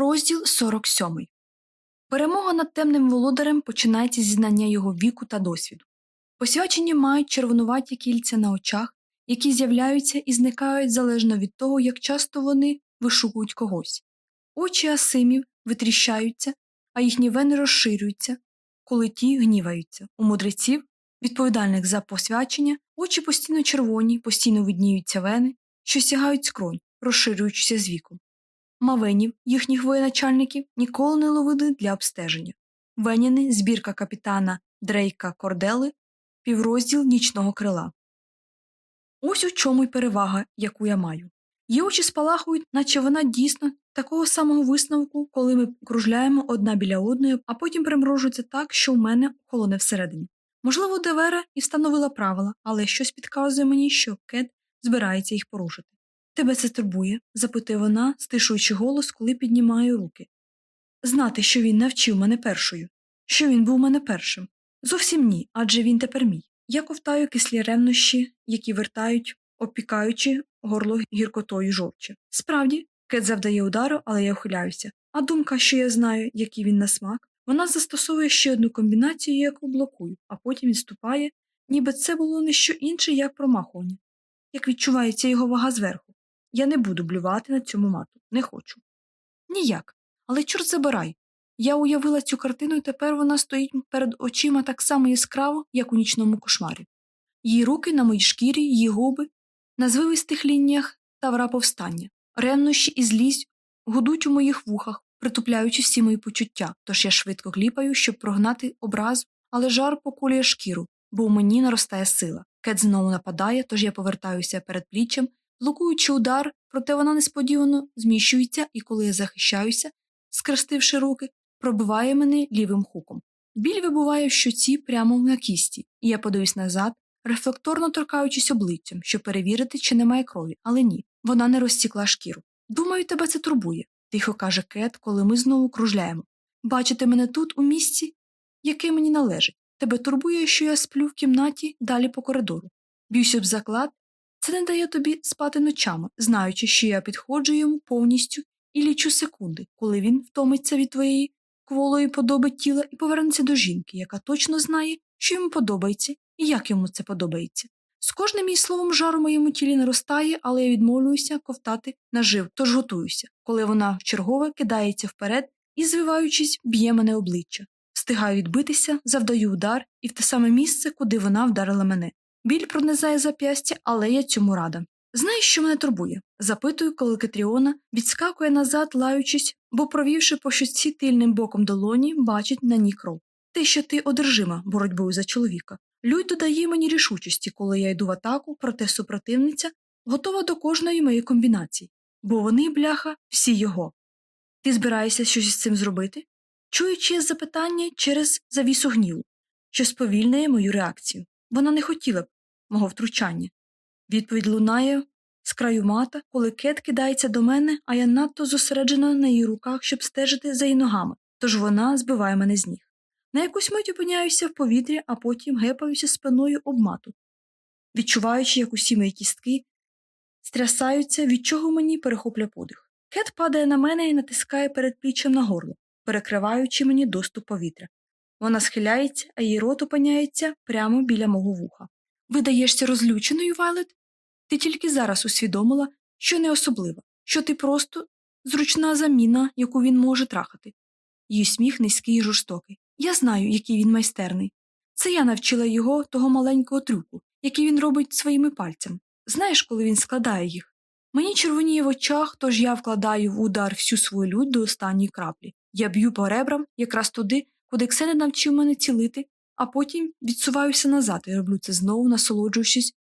Розділ 47. Перемога над темним володарем починається зі знання його віку та досвіду. Посвячені мають червонуваті кільця на очах, які з'являються і зникають залежно від того, як часто вони вишукують когось. Очі асимів витріщаються, а їхні вени розширюються, коли ті гніваються. У мудреців, відповідальних за посвячення, очі постійно червоні, постійно видніються вени, що сягають скронь, розширюючися з віком. Мавенів, їхніх воєначальників, ніколи не ловили для обстеження. Веняни, збірка капітана Дрейка Кордели, піврозділ нічного крила. Ось у чому й перевага, яку я маю. Її очі спалахують, наче вона дійсно такого самого висновку, коли ми кружляємо одна біля одної, а потім примружується так, що в мене холоне всередині. Можливо, Девера і встановила правила, але щось підказує мені, що Кет збирається їх порушити. Тебе це турбує? запитує вона, стишуючи голос, коли піднімаю руки. Знати, що він навчив мене першою, що він був мене першим. Зовсім ні, адже він тепер мій. Я ковтаю кислі ревнощі, які вертають, опікаючи горло гіркотою жовчі. Справді, кет завдає удару, але я ухиляюся. А думка, що я знаю, який він на смак, вона застосовує ще одну комбінацію, яку блокую, а потім відступає, ніби це було не що інше, як промахування. Як відчувається його вага зверху. Я не буду блювати на цьому мату, не хочу. Ніяк. Але чорт забирай. Я уявила цю картину, і тепер вона стоїть перед очима так само яскраво, як у нічному кошмарі. Її руки на моїй шкірі, її губи, на звивистих лініях тавра повстання, ревнощі і злість гудуть у моїх вухах, притупляючи всі мої почуття, тож я швидко гліпаю, щоб прогнати образу, але жар поколює шкіру, бо у мені наростає сила. Кет знову нападає, тож я повертаюся перед пліччям, блокуючи удар, проте вона несподівано зміщується, і коли я захищаюся, скрестивши руки, пробиває мене лівим хуком. Біль вибуває в щоці прямо на кісті, і я подаюсь назад, рефлекторно торкаючись обличчям, щоб перевірити, чи немає крові, але ні, вона не розтікла шкіру. Думаю, тебе це турбує, тихо каже Кет, коли ми знову кружляємо. Бачити мене тут, у місці, яке мені належить. Тебе турбує, що я сплю в кімнаті далі по коридору. Б'юся б заклад, це не дає тобі спати ночами, знаючи, що я підходжу йому повністю і лічу секунди, коли він втомиться від твоєї кволої подоби тіла і повернеться до жінки, яка точно знає, що йому подобається і як йому це подобається. З кожним мій словом жар у моєму тілі наростає, але я відмовлююся ковтати нажив, тож готуюся, коли вона вчергове кидається вперед і, звиваючись, б'є мене обличчя. Встигаю відбитися, завдаю удар і в те саме місце, куди вона вдарила мене. Біль пронизає зап'ястя, але я цьому рада. Знаєш, що мене турбує? запитую, коли Кетріона відскакує назад, лаючись, бо, провівши по щоці тильним боком долоні, бачить на ній кров. Те, що ти одержима боротьбою за чоловіка. Людь додає мені рішучості, коли я йду в атаку, проте супротивниця готова до кожної моєї комбінації, бо вони, бляха, всі його. Ти збираєшся щось із цим зробити? Чую чиєсь запитання через завісу гніву, що сповільнює мою реакцію. Вона не хотіла б мого втручання. Відповідь лунає з краю мата, коли кет кидається до мене, а я надто зосереджена на її руках, щоб стежити за її ногами, тож вона збиває мене з ніг. На якусь мить опиняюся в повітрі, а потім гепаюся спиною об мату, відчуваючи, як усі мої кістки стрясаються, від чого мені перехопля подих. Кет падає на мене і натискає перед пліччям на горло, перекриваючи мені доступ повітря. Вона схиляється, а її рот опиняється прямо біля мого вуха. Видаєшся розлюченою, Вайлет? Ти тільки зараз усвідомила, що не особлива, що ти просто зручна заміна, яку він може трахати. Її сміх низький і жорстокий. Я знаю, який він майстерний. Це я навчила його того маленького трюку, який він робить своїми пальцями. Знаєш, коли він складає їх? Мені червоніє в очах, тож я вкладаю в удар всю свою лють до останньої краплі. Я б'ю по ребрам якраз туди, куди Ксене навчив мене цілити, а потім відсуваюся назад і роблю це знову, насолоджуючись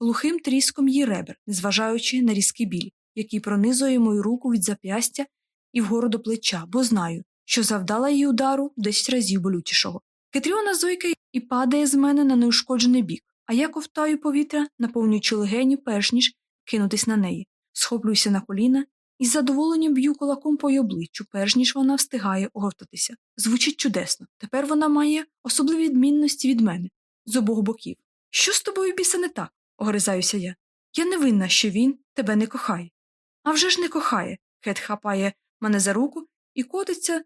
глухим тріском її ребер, незважаючи на різкий біль, який пронизує мою руку від зап'ястя і вгору до плеча, бо знаю, що завдала їй удару десять разів болючішого. Кетріона зойкає і падає з мене на неушкоджений бік, а я ковтаю повітря, наповнюючи легеню, перш ніж кинутись на неї, схоплююся на коліна і з задоволенням б'ю кулаком по її обличчю, перш ніж вона встигає оговтатися. Звучить чудесно. Тепер вона має особливі відмінності від мене з обох боків. Що з тобою біса не так? огризаюся я. Я не винна, що він тебе не кохає. А вже ж не кохає. Хет хапає мене за руку і котиться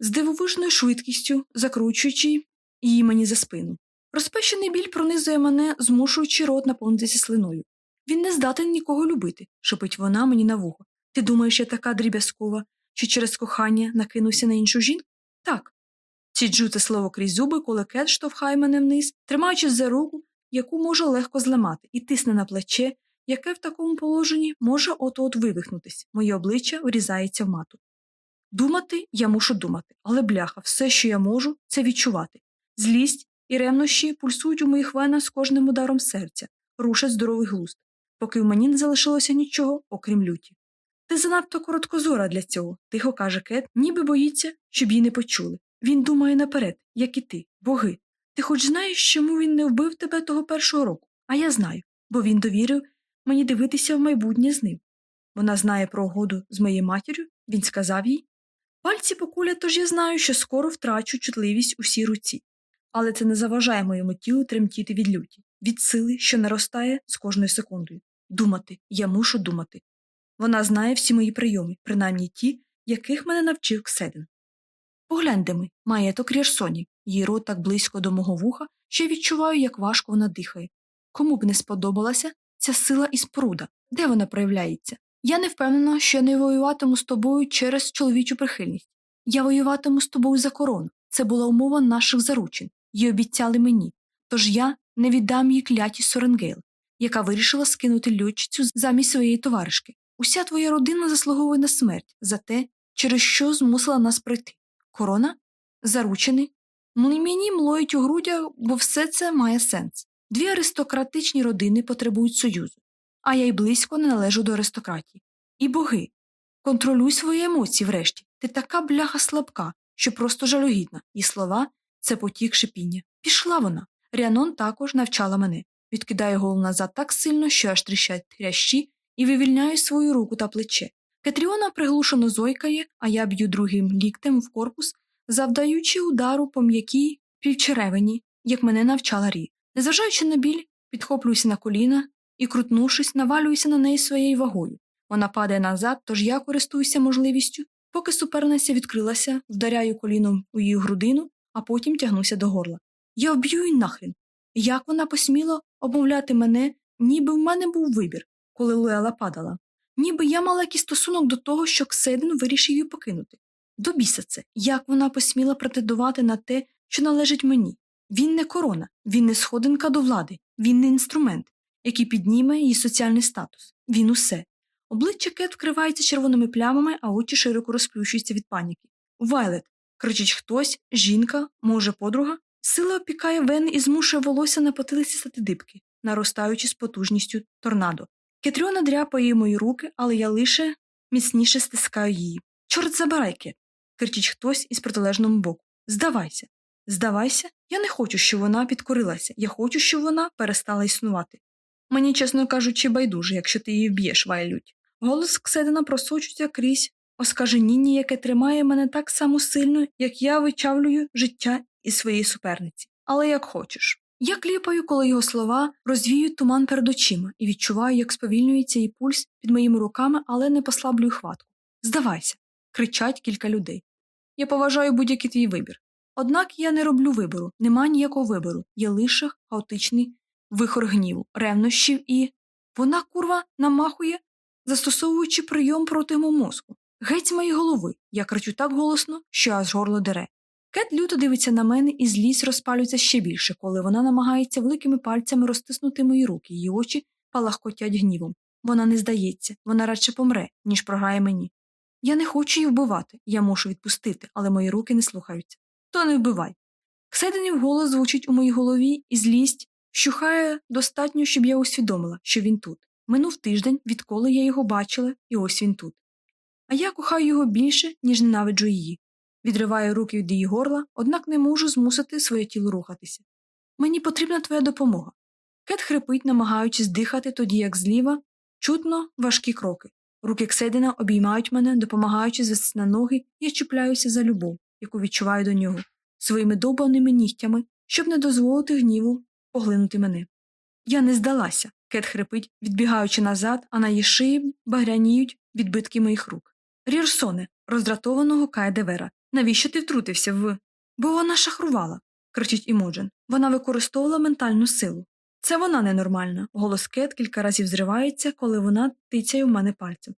з дивовижною швидкістю, закручуючи її мені за спину. Розпещений біль пронизує мене, змушуючи рот наповнитися слиною. Він не здатен нікого любити, шепить вона мені на вухо. Ти думаєш, я така дріб'язкова, що через кохання накинуся на іншу жінку? Так. Ціджу це слово крізь зуби, коли кет штовхає мене вниз, тримаючись за руку, яку може легко зламати, і тисне на плече, яке в такому положенні може от-от вивихнутись. Моє обличчя врізається в мату. Думати я мушу думати, але бляха, все, що я можу, це відчувати. Злість і ревнощі пульсують у моїх венах з кожним ударом серця, рушать здоровий глузд, поки в мені не залишилося нічого, окрім люті. Ти занадто короткозора для цього, тихо каже Кет, ніби боїться, щоб її не почули. Він думає наперед, як і ти, боги. Ти хоч знаєш, чому він не вбив тебе того першого року? А я знаю, бо він довірив мені дивитися в майбутнє з ним. Вона знає про угоду з моєю матір'ю, він сказав їй. Пальці покулять, тож я знаю, що скоро втрачу чутливість у всій руці. Але це не заважає моєму тілу тремтіти від люті, від сили, що наростає з кожною секундою. Думати, я мушу думати. Вона знає всі мої прийоми, принаймні ті, яких мене навчив Кседен. Поглянь-но на, маєток Рірсонів, її рот так близько до мого вуха, що я відчуваю, як важко вона дихає. Кому б не сподобалася ця сила і споруда, де вона проявляється? Я не впевнена, що я не воюватиму з тобою через чоловічу прихильність. Я воюватиму з тобою за корону. Це була умова наших заручин, її обіцяли мені. Тож я не віддам їй кляті Соренгейл, яка вирішила скинути льотчицю замість своєї товаришки. Уся твоя родина заслуговує на смерть за те, через що змусила нас прийти. Корона? Заручений? Мені млоють у грудях, бо все це має сенс. Дві аристократичні родини потребують союзу, а я й близько не належу до аристократії. І боги. Контролюй свої емоції врешті. Ти така бляха слабка, що просто жалюгідна, і слова це потік шипіння. Пішла вона. Ріанон також навчала мене. Відкидаю голову назад так сильно, що аж тріщать трящі, і вивільняю свою руку та плече. Кетріона приглушено зойкає, а я б'ю другим ліктем в корпус, завдаючи удару по м'якій півчеревині, як мене навчала Рі. Незважаючи на біль, підхоплююся на коліна і, крутнувшись, навалююся на неї своєю вагою. Вона падає назад, тож я користуюся можливістю, поки суперниця відкрилася, вдаряю коліном у її грудину, а потім тягнуся до горла. Я вб'ю її нахрен. Як вона посміла обмовляти мене, ніби в мене був вибір, коли Луела падала, ніби я мала якийсь стосунок до того, що Кседин вирішив її покинути. До біса це, як вона посміла претендувати на те, що належить мені. Він не корона, він не сходинка до влади, він не інструмент, який підніме її соціальний статус. Він усе. Обличчя Кет вкривається червоними плямами, а очі широко розплющуються від паніки. Вайлет. кричить хтось, жінка, може, подруга. Сила опікає вени і змушує волосся на потилиці стати дибки, наростаючи з потужністю торнадо. Кетріона дряпає мої руки, але я лише міцніше стискаю її. Чорт забирай, Кет. кричить хтось із протилежного боку. Здавайся. Здавайся, я не хочу, щоб вона підкорилася, я хочу, щоб вона перестала існувати. Мені, чесно кажучи, байдуже, якщо ти її вб'єш, Вайлють. Голос Кседина просочується крізь оскаженіння, яке тримає мене так само сильно, як я вичавлюю життя із своєї суперниці. Але як хочеш. Я кліпаю, коли його слова розвіють туман перед очима і відчуваю, як сповільнюється її пульс під моїми руками, але не послаблюю хватку. Здавайся, кричать кілька людей. Я поважаю будь-який твій вибір. Однак я не роблю вибору, нема ніякого вибору, є лише хаотичний вихор гніву, ревнощів і. Вона, курва, намахує, застосовуючи прийом проти мого мозку. Геть з моєї голови. Я кричу так голосно, що аж горло дере. Кет люто дивиться на мене і злість розпалюється ще більше, коли вона намагається великими пальцями розтиснути мої руки, її очі палахкотять гнівом. Вона не здається, вона радше помре, ніж програє мені. Я не хочу її вбивати, я мушу відпустити, але мої руки не слухаються. То не вбивай. Кседенів голос звучить у моїй голові, і злість щухає достатньо, щоб я усвідомила, що він тут. Минув тиждень, відколи я його бачила, і ось він тут. А я кохаю його більше, ніж ненавиджу її. Відриваю руки від її горла, однак не можу змусити своє тіло рухатися. Мені потрібна твоя допомога. Кет хрипить, намагаючись дихати, тоді як зліва, чутно важкі кроки. Руки Кседина обіймають мене, допомагаючи звести на ноги, я чіпляюся за любов, яку відчуваю до нього, своїми довбаними нігтями, щоб не дозволити гніву поглинути мене. Я не здалася. Кет хрипить, відбігаючи назад, а на її шиї багряніють відбитки моїх рук. Рірсоне, роздратованого Кайдевера. Навіщо ти втрутився в. Бо вона шахрувала, кричить Імоджен. Вона використовувала ментальну силу. Це вона ненормальна. Голос Кет кілька разів зривається, коли вона тицяє в мене пальцем.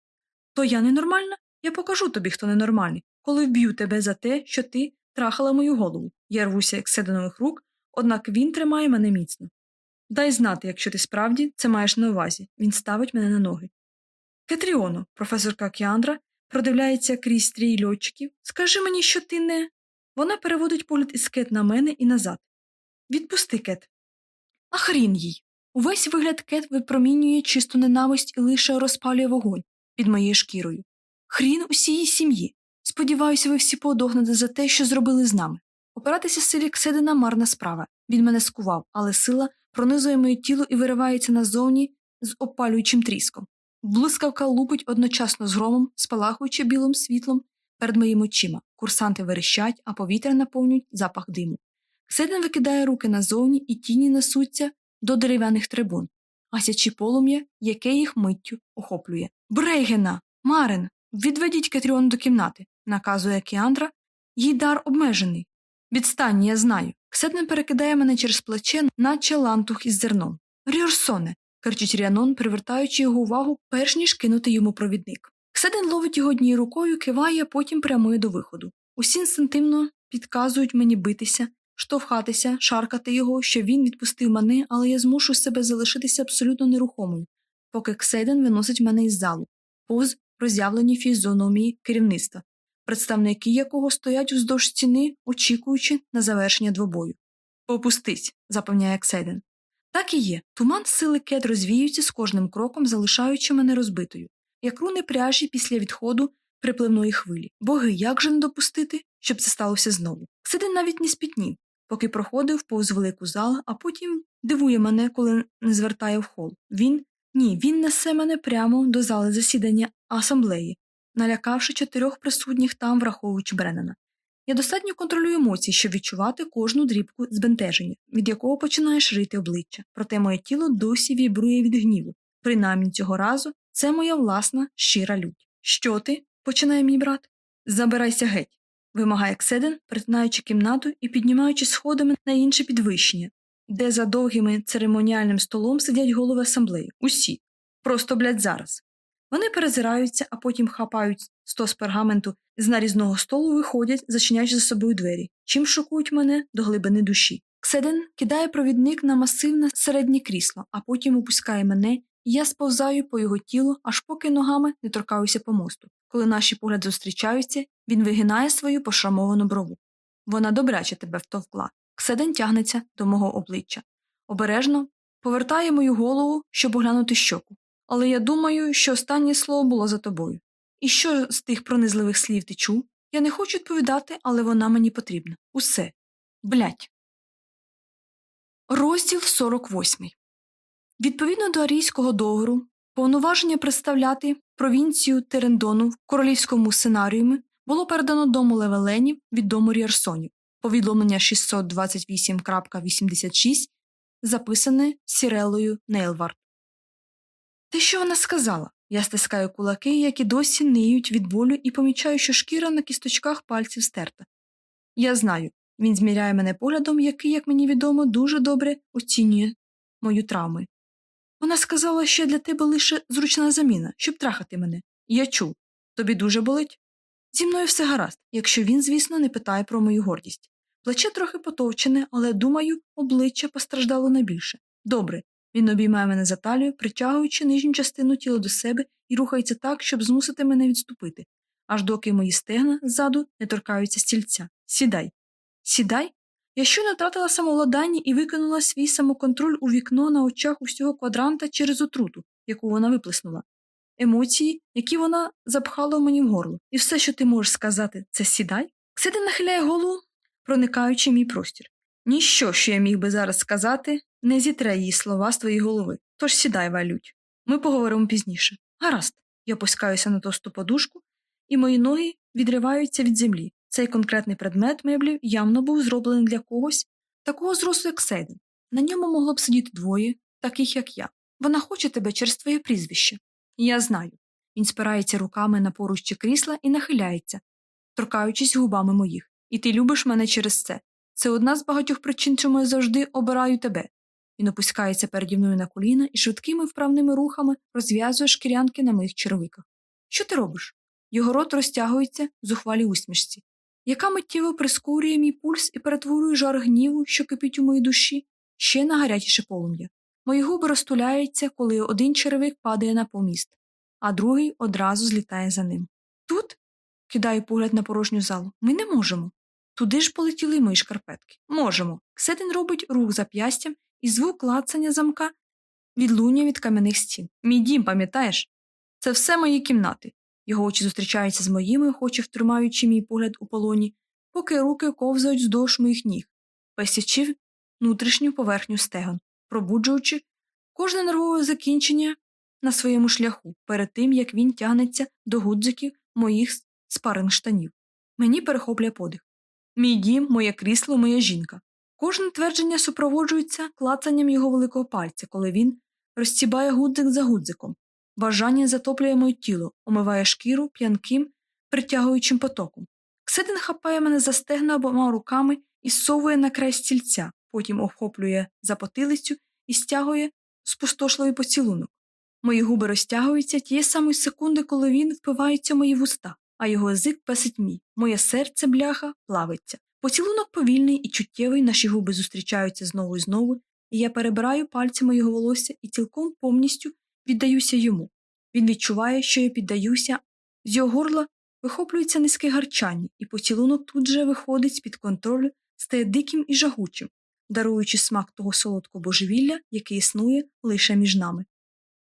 То я ненормальна? Я покажу тобі, хто ненормальний, коли вб'ю тебе за те, що ти трахала мою голову. Я рвуся як седанових рук, однак він тримає мене міцно. Дай знати, якщо ти справді це маєш на увазі. Він ставить мене на ноги. Кетріоно, професорка Кіандра, продивляється крізь стрій льотчиків. Скажи мені, що ти не. Вона переводить погляд із кет на мене і назад. Відпусти кет. А хрін їй. Увесь вигляд кет випромінює чисту ненависть і лише розпалює вогонь під моєю шкірою. Хрін усієї сім'ї. Сподіваюся, ви всі подогнете за те, що зробили з нами. Опиратися силі Кседина марна справа. Він мене скував, але сила пронизує моє тіло і виривається назовні з опалюючим тріском. Блискавка лупить одночасно з громом, спалахуючи білим світлом перед моїми очима. Курсанти верещать, а повітря наповнюють запах диму. Кседин викидає руки назовні, і тіні несуться до дерев'яних трибун, гасячи полум'я, яке їх миттю охоплює. Брейгена! Марен! Відведіть Кетріон до кімнати, наказує Кіандра, їй дар обмежений. Відстань, я знаю. Кседин перекидає мене через плече, наче лантух із зерном. Ріорсоне. Кричить Ріанон, привертаючи його увагу, перш ніж кинути йому провідник. Кседин ловить його однією рукою, киває, потім прямує до виходу. Усі інстинктивно підказують мені битися, штовхатися, шаркати його, що він відпустив мене, але я змушу себе залишитися абсолютно нерухомою, поки Ксейден виносить мене із залу, повз роз'явлені фізіономії керівництва, представники якого стоять уздовж стіни, очікуючи на завершення двобою. Попустись, запевняє Ксейден. Так і є. Туман сили кет розвіюється з кожним кроком, залишаючи мене розбитою, як руни пряжі після відходу припливної хвилі. Боги, як же не допустити, щоб це сталося знову? Ксейден навіть не спітнів, поки проходив повз велику залу, а потім дивує мене, коли не звертає в хол. Він ні, він несе мене прямо до зали засідання асамблеї, налякавши чотирьох присутніх там, враховуючи Бреннана. Я достатньо контролюю емоції, щоб відчувати кожну дрібку збентеження, від якого починає ширити обличчя, проте моє тіло досі вібрує від гніву. Принаймні цього разу це моя власна щира лють. Що ти? починає мій брат. Забирайся геть, вимагає Кседен, притинаючи кімнату і піднімаючи сходами на інше підвищення, де за довгим церемоніальним столом сидять голови асамблеї. Усі. Просто, блядь, зараз. Вони перезираються, а потім хапають стос пергаменту з нарізного столу виходять, зачиняючи за собою двері, чим шокують мене до глибини душі. Кседен кидає провідник на масивне середнє крісло, а потім опускає мене, і я сповзаю по його тілу, аж поки ногами не торкаюся по мосту. Коли наші погляди зустрічаються, він вигинає свою пошрамовану брову. Вона добряче тебе втовкла. Кседен тягнеться до мого обличчя. Обережно повертає мою голову, щоб оглянути щоку. Але я думаю, що останнє слово було за тобою. І що з тих пронизливих слів ти чув? Я не хочу відповідати, але вона мені потрібна. Усе. Блять. Розділ 48. Відповідно до арійського договору, повноваження представляти провінцію Терендону в королівському сценаріумі було передано дому Левеленів від дому Ріарсонів. Повідомлення 628.86 записане Сірелою Нейлвард. Те, що вона сказала? Я стискаю кулаки, які досі ниють від болю, і помічаю, що шкіра на кісточках пальців стерта. Я знаю, він зміряє мене поглядом, який, як мені відомо, дуже добре оцінює мою травму. Вона сказала, що для тебе лише зручна заміна, щоб трахати мене. Я чув. Тобі дуже болить? Зі мною все гаразд, якщо він, звісно, не питає про мою гордість. Плече трохи потовчене, але, думаю, обличчя постраждало найбільше. Добре, він обіймає мене за талію, притягуючи нижню частину тіла до себе і рухається так, щоб змусити мене відступити, аж доки мої стегна ззаду не торкаються стільця. Сідай. Сідай? Я щойно втратила самовладання і викинула свій самоконтроль у вікно на очах усього квадранта через отруту, яку вона виплеснула. Емоції, які вона запхала мені в горло. І все, що ти можеш сказати, це сідай? Ксиди нахиляє голову, проникаючи мій простір. Ніщо, що я міг би зараз сказати, не зітре її слова з твоєї голови. Тож сідай, валють. Ми поговоримо пізніше. Гаразд. Я опускаюся на тосту подушку, і мої ноги відриваються від землі. Цей конкретний предмет меблів явно був зроблений для когось, такого зросту, як Сейден. На ньому могло б сидіти двоє, таких як я. Вона хоче тебе через твоє прізвище. Я знаю. Він спирається руками на поруччі крісла і нахиляється, торкаючись губами моїх. І ти любиш мене через це. Це одна з багатьох причин, чому я завжди обираю тебе. Він опускається переді мною на коліна і швидкими вправними рухами розв'язує шкірянки на моїх черевиках. Що ти робиш? Його рот розтягується в зухвалій усмішці, яка миттєво прискорює мій пульс і перетворює жар гніву, що кипить у моїй душі, ще на гарячіше полум'я. Мої губи розтуляються, коли один черевик падає на поміст, а другий одразу злітає за ним. Тут, кидаю погляд на порожню залу, ми не можемо. Туди ж полетіли мої шкарпетки. Можемо. Ксетин робить рух зап'ястям і звук клацання замка відлунює від кам'яних стін. Мій дім, пам'ятаєш? Це все мої кімнати. Його очі зустрічаються з моїми, хоч втримаючи мій погляд у полоні, поки руки ковзають вздовж моїх ніг, песячи внутрішню поверхню стегон, пробуджуючи кожне нервове закінчення на своєму шляху перед тим, як він тягнеться до гудзиків моїх спаринг штанів. Мені перехоплює подих. Мій дім, моє крісло, моя жінка. Кожне твердження супроводжується клацанням його великого пальця, коли він розцібає гудзик за гудзиком. Бажання затоплює моє тіло, омиває шкіру п'янким, притягуючим потоком. Ксидин хапає мене за стегна обома руками і совує на край стільця, потім охоплює за потилицю і стягує спустошливий поцілунок. Мої губи розтягуються тієї самої секунди, коли він впивається в мої вуста, а його язик песить мій. Моє серце, бляха, плавиться. Поцілунок повільний і чуттєвий, наші губи зустрічаються знову і знову, і я перебираю пальцями його волосся і цілком повністю віддаюся йому. Він відчуває, що я піддаюся, з його горла вихоплюється низьке гарчання, і поцілунок тут же виходить з під контролю, стає диким і жагучим, даруючи смак того солодкого божевілля, яке існує лише між нами.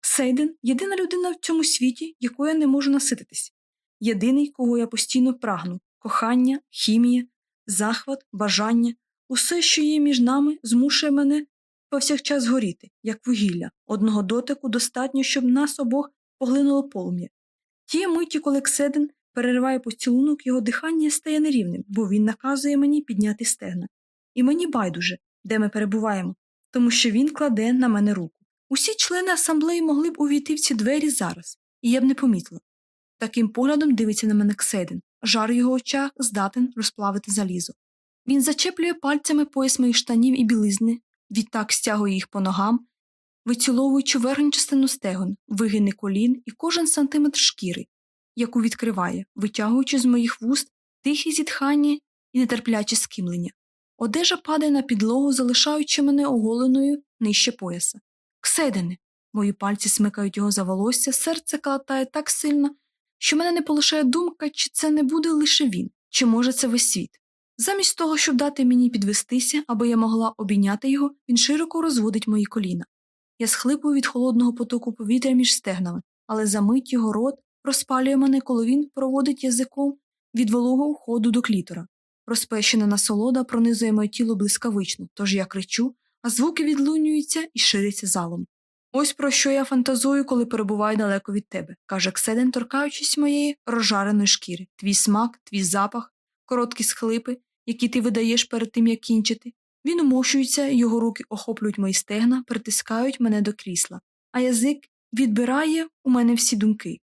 Сейден єдина людина в цьому світі, якою я не можу насититись, єдиний, кого я постійно прагну кохання, хімія, захват, бажання, усе, що є між нами, змушує мене повсякчас горіти, як вугілля. Одного дотику достатньо, щоб нас обох поглинуло полум'я. Ті миті, коли Кседен перериває поцілунок, його дихання стає нерівним, бо він наказує мені підняти стегна. І мені байдуже, де ми перебуваємо, тому що він кладе на мене руку. Усі члени асамблеї могли б увійти в ці двері зараз, і я б не помітила. Таким поглядом дивиться на мене Кседен, жар його очах здатен розплавити залізо. Він зачеплює пальцями пояс моїх штанів і білизни, відтак стягує їх по ногам, виціловуючи верхню частину стегон, вигини колін і кожен сантиметр шкіри, яку відкриває, витягуючи з моїх вуст тихі зітхання і нетерпляче скимлення. Одежа падає на підлогу, залишаючи мене оголеною нижче пояса. Кседене. Мої пальці смикають його за волосся, серце калатає так сильно, що мене не полишає думка, чи це не буде лише він, чи може це весь світ. Замість того, щоб дати мені підвестися, аби я могла обійняти його, він широко розводить мої коліна. Я схлипую від холодного потоку повітря між стегнами, але за мить його рот розпалює мене, коли він проводить язиком від вологого ходу до клітора. Розпещена насолода пронизує моє тіло блискавично, тож я кричу, а звуки відлунюються і ширяться залом. Ось про що я фантазую, коли перебуваю далеко від тебе, каже Кседен, торкаючись моєї розжареної шкіри. Твій смак, твій запах, короткі схлипи, які ти видаєш перед тим, як кінчити. Він умощується, його руки охоплюють мої стегна, притискають мене до крісла, а язик відбирає у мене всі думки.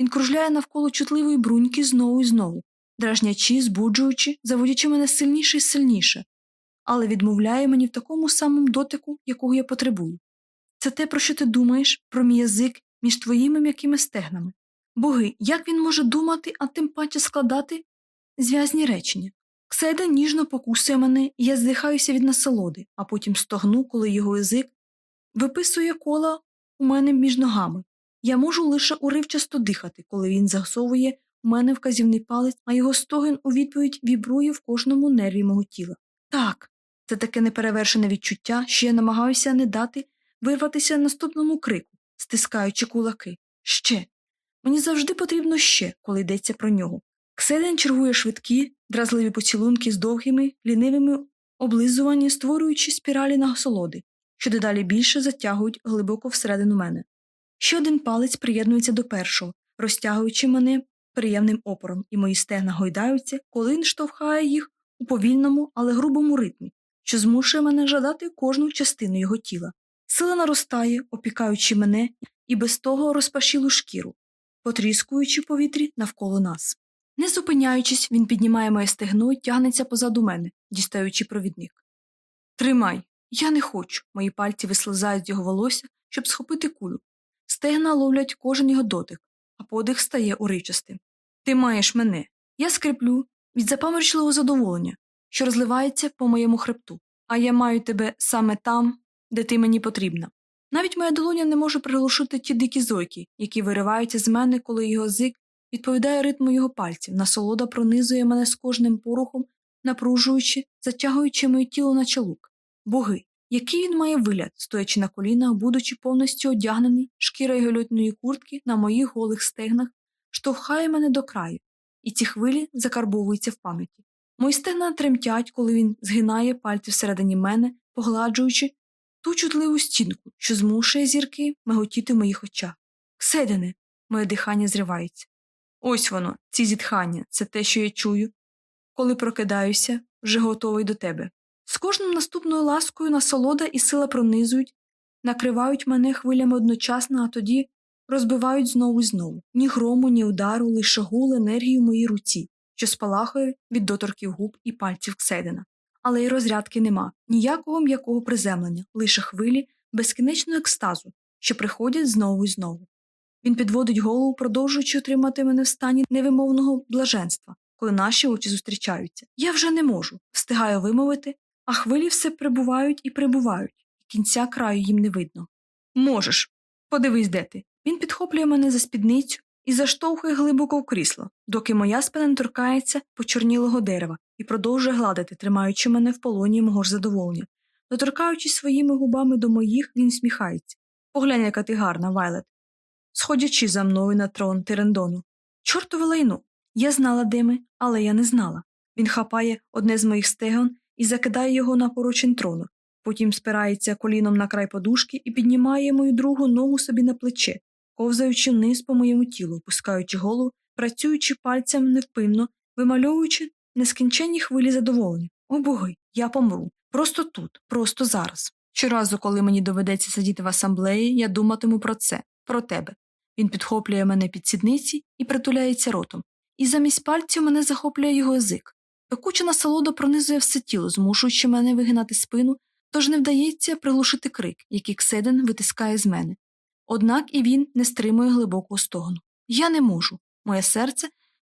Він кружляє навколо чутливої бруньки знову і знову, дражнячи, збуджуючи, заводячи мене сильніше і сильніше, але відмовляє мені в такому самому дотику, якого я потребую. Це те, про що ти думаєш, про мій язик між твоїми м'якими стегнами. Боги, як він може думати, а тим паче складати зв'язні речення? Кседа ніжно покусує мене, і я здихаюся від насолоди, а потім стогну, коли його язик виписує кола у мене між ногами. Я можу лише уривчасто дихати, коли він засовує у мене вказівний палець, а його стогін у відповідь вібрує в кожному нерві мого тіла. Так, це таке неперевершене відчуття, що я намагаюся не дати вирватися наступному крику, стискаючи кулаки. Ще. Мені завжди потрібно ще, коли йдеться про нього. Кседен чергує швидкі, дразливі поцілунки з довгими, лінивими облизуваннями, створюючи спіралі насолоди, що дедалі більше затягують глибоко всередину мене. Ще один палець приєднується до першого, розтягуючи мене приємним опором, і мої стегна гойдаються, коли він штовхає їх у повільному, але грубому ритмі, що змушує мене жадати кожну частину його тіла. Сила наростає, опікаючи мене і без того розпашілу шкіру. потріскуючи повітрі навколо нас. Не зупиняючись, він піднімає моє стегно і тягнеться позаду мене, дістаючи провідник. Тримай, я не хочу. Мої пальці вислизають з його волосся, щоб схопити кулю. Стегна ловлять кожен його дотик, а подих стає уричастим. Ти маєш мене. Я скриплю від запаморчливого задоволення, що розливається по моєму хребту, а я маю тебе саме там, де ти мені потрібна. Навіть моя долоня не може приглушити ті дикі зойки, які вириваються з мене, коли його зик відповідає ритму його пальців, насолода пронизує мене з кожним порухом, напружуючи, затягуючи моє тіло на чолук. Боги, який він має вигляд, стоячи на колінах, будучи повністю одягнений, шкіра його льотної куртки на моїх голих стегнах, штовхає мене до краю, і ці хвилі закарбовуються в пам'яті. Мої стегна тремтять, коли він згинає пальці всередині мене, погладжуючи ту чутливу стінку, що змушує зірки миготіти в моїх очах. Кседене, моє дихання зривається. Ось воно, ці зітхання, це те, що я чую. Коли прокидаюся, вже готовий до тебе. З кожним наступною ласкою насолода і сила пронизують, накривають мене хвилями одночасно, а тоді розбивають знову і знову. Ні грому, ні удару, лише гул енергії в моїй руці, що спалахує від доторків губ і пальців Кседина. Але й розрядки нема, ніякого м'якого приземлення, лише хвилі безкінечного екстазу, що приходять знову і знову. Він підводить голову, продовжуючи утримати мене в стані невимовного блаженства, коли наші очі зустрічаються. Я вже не можу, встигаю вимовити, а хвилі все прибувають і прибувають, і кінця краю їм не видно. Можеш. Подивись, де ти. Він підхоплює мене за спідницю і заштовхує глибоко в крісло, доки моя спина не торкається почорнілого дерева і продовжує гладити, тримаючи мене в полоні мого ж задоволення. Доторкаючись своїми губами до моїх, він сміхається. Поглянь, яка ти гарна, Вайлет. Сходячи за мною на трон Терендону. Чортове лайно. Я знала, де ми, але я не знала. Він хапає одне з моїх стегон і закидає його на поручень трону, потім спирається коліном на край подушки і піднімає мою другу ногу собі на плече, ковзаючи вниз по моєму тілу, пускаючи голову, працюючи пальцем невпинно, вимальовуючи нескінченні хвилі задоволення. О боги, я помру. Просто тут, просто зараз. Щоразу, коли мені доведеться сидіти в асамблеї, я думатиму про це, про тебе. Він підхоплює мене під сідниці і притуляється ротом. І замість пальців мене захоплює його язик. Пекуча насолода пронизує все тіло, змушуючи мене вигинати спину, тож не вдається приглушити крик, який Кседен витискає з мене. Однак і він не стримує глибокого стогону. Я не можу. Моє серце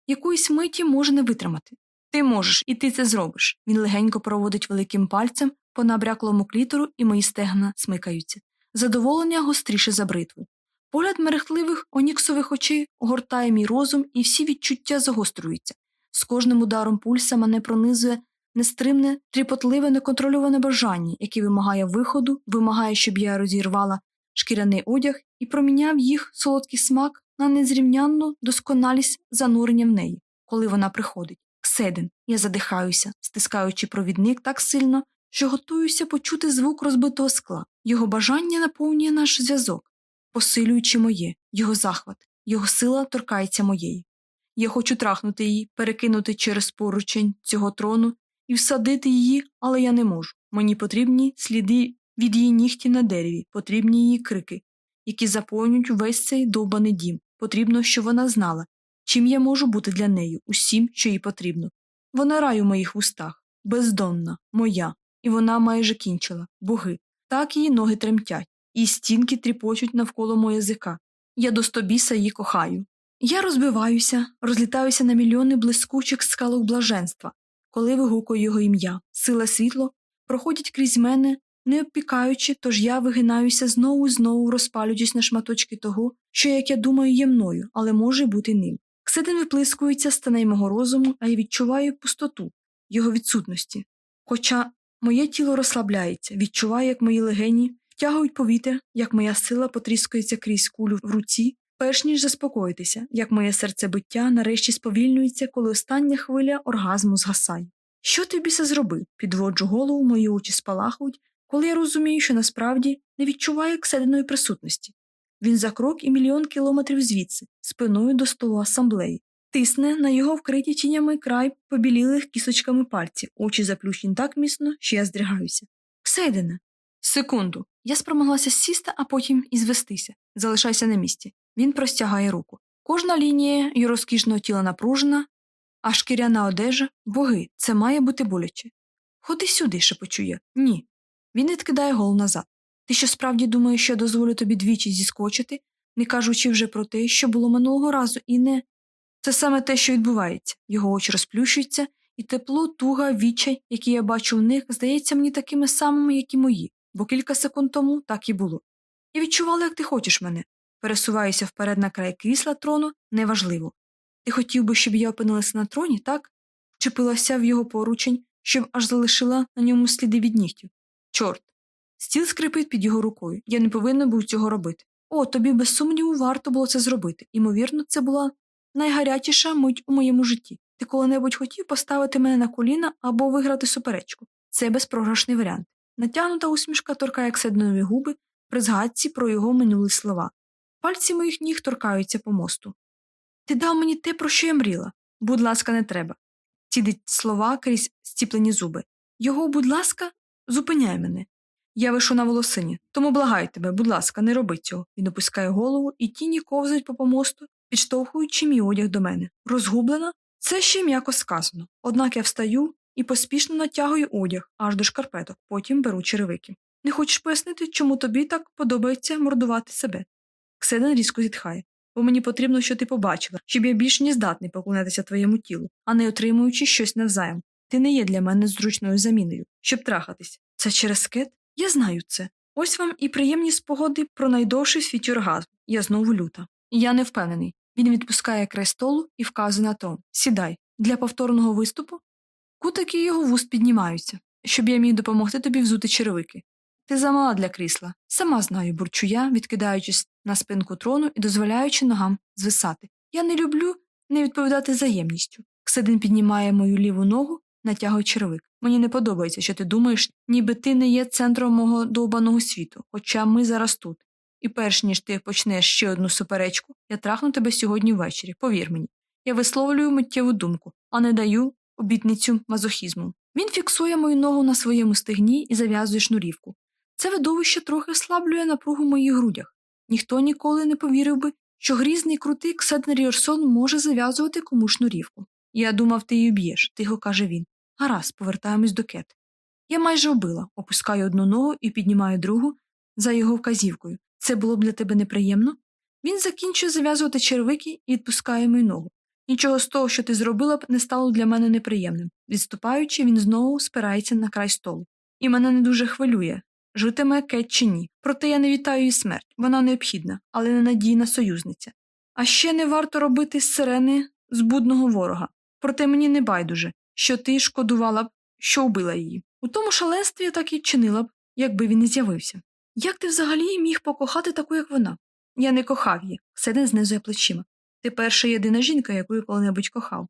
якоїсь миті може не витримати. Ти можеш, і ти це зробиш. Він легенько проводить великим пальцем по набряклому клітору, і мої стегна смикаються. Задоволення гостріше за бритву. Погляд мерехтливих оніксових очей огортає мій розум, і всі відчуття загострюються. З кожним ударом пульса мене пронизує нестримне, тріпотливе, неконтрольоване бажання, яке вимагає виходу, вимагає, щоб я розірвала шкіряний одяг і проміняв їх солодкий смак на незрівнянну досконалість занурення в неї, коли вона приходить. Кседен, я задихаюся, стискаючи провідник так сильно, що готуюся почути звук розбитого скла. Його бажання наповнює наш зв'язок, посилюючи моє, його захват, його сила торкається моєї. Я хочу трахнути її, перекинути через поручень цього трону і всадити її, але я не можу. Мені потрібні сліди від її нігтів на дереві, потрібні її крики, які заповнюють увесь цей довбаний дім. Потрібно, щоб вона знала, чим я можу бути для неї, усім, що їй потрібно. Вона рай у моїх вустах, бездонна, моя, і вона майже кінчила, боги. Так її ноги тремтять, і стінки тріпочуть навколо мого язика. Я до стобіса її кохаю. Я розбиваюся, розлітаюся на мільйони блискучих скалок блаженства, коли вигукую його ім'я, сила світло проходять крізь мене, не обпікаючи, тож я вигинаюся знову і знову, розпалюючись на шматочки того, що, як я думаю, є мною, але може бути ним. Ксидин виплискується з теней мого розуму, а я відчуваю пустоту, його відсутності. Хоча моє тіло розслабляється, відчуваю, як мої легені втягують повітря, як моя сила потріскується крізь кулю в руці, перш ніж заспокоїтися, як моє серцебиття нарешті сповільнюється, коли остання хвиля оргазму згасає. Що ти біса зробив? Підводжу голову, мої очі спалахують, коли я розумію, що насправді не відчуваю ксединої присутності. Він за крок і мільйон кілометрів звідси, спиною до столу асамблеї, тисне на його вкриті тінями край побілілих кісочками пальців, очі заплющені так міцно, що я здригаюся. Кседине. Секунду. Я спромоглася сісти, а потім і звестися. Залишайся на місці. Він простягає руку. Кожна лінія її розкішного тіла напружена, а шкіряна одежа боги, це має бути боляче. Ходи сюди, шепочу я. Ні. Він відкидає голову назад. Ти що справді думаєш, що я дозволю тобі двічі зіскочити, не кажучи вже про те, що було минулого разу, і не. Це саме те, що відбувається. Його очі розплющуються, і тепло, туга, відчай, які я бачу в них, здається мені такими самими, як і мої, бо кілька секунд тому так і було. Я відчувала, як ти хочеш мене. Пересуваюся вперед на край крісла трону неважливо. Ти хотів би, щоб я опинилася на троні, так? Вчепилася в його поручень, щоб аж залишила на ньому сліди від нігтів. Чорт. Стіл скрипить під його рукою. Я не повинна був цього робити. О, тобі без сумніву варто було це зробити. Імовірно, це була найгарячіша мить у моєму житті. Ти коли-небудь хотів поставити мене на коліна або виграти суперечку. Це безпрограшний варіант. Натягнута усмішка торкає Кседонові губи при згадці про його минулі слова. Пальці моїх ніг торкаються по мосту. Ти дав мені те, про що я мріла. Будь ласка, не треба. Цідить слова крізь стіплені зуби. Його, будь ласка, зупиняй мене. Я вишу на волосині, тому благаю тебе, будь ласка, не роби цього. Він опускає голову, і тіні ковзають по помосту, підштовхуючи мій одяг до мене. Розгублена? Це ще м'яко сказано. Однак я встаю і поспішно натягую одяг аж до шкарпеток, потім беру черевики. Не хочеш пояснити, чому тобі так подобається мордувати себе? Кседен різко зітхає, бо мені потрібно, що ти побачила, щоб я більш не здатний поклонятися твоєму тілу, а не отримуючи щось навзаєм. Ти не є для мене зручною заміною, щоб трахатись. Це через кет? Я знаю це. Ось вам і приємні спогади про найдовший в світі оргазм. Я знову люта. Я не впевнений. Він відпускає край столу і вказує на трон. Сідай. Для повторного виступу? Кутики його вуст піднімаються, щоб я міг допомогти тобі взути черевики. Ти замала для крісла. Сама знаю, бурчу я, відкидаючись на спинку трону і дозволяючи ногам звисати. Я не люблю не відповідати взаємністю. Кседин піднімає мою ліву ногу, натягує черевик. Мені не подобається, що ти думаєш, ніби ти не є центром мого довбаного світу, хоча ми зараз тут. І перш ніж ти почнеш ще одну суперечку, я трахну тебе сьогодні ввечері, повір мені. Я висловлюю миттєву думку, а не даю обітницю мазохізму. Він фіксує мою ногу на своєму стегні і зав'язує шнурівку. Це видовище трохи слаблює напругу в моїх грудях. Ніхто ніколи не повірив би, що грізний крутий Кседн Ріорсон може зав'язувати комусь шнурівку. Я думав, ти її б'єш, тихо каже він. Гаразд, повертаємось до кет. Я майже вбила, опускаю одну ногу і піднімаю другу за його вказівкою. Це було б для тебе неприємно? Він закінчує зав'язувати червики і відпускає мою ногу. Нічого з того, що ти зробила б, не стало для мене неприємним. Відступаючи, він знову спирається на край столу. І мене не дуже хвилює, житиме Кет чи ні. Проте я не вітаю її смерть. Вона необхідна, але ненадійна союзниця. А ще не варто робити з сирени збудного ворога. Проте мені не байдуже, що ти шкодувала б, що вбила її. У тому шаленстві так і чинила б, якби він не з'явився. Як ти взагалі міг покохати таку, як вона? Я не кохав її, Седен знизує плечима. Ти перша єдина жінка, яку я коли-небудь кохав.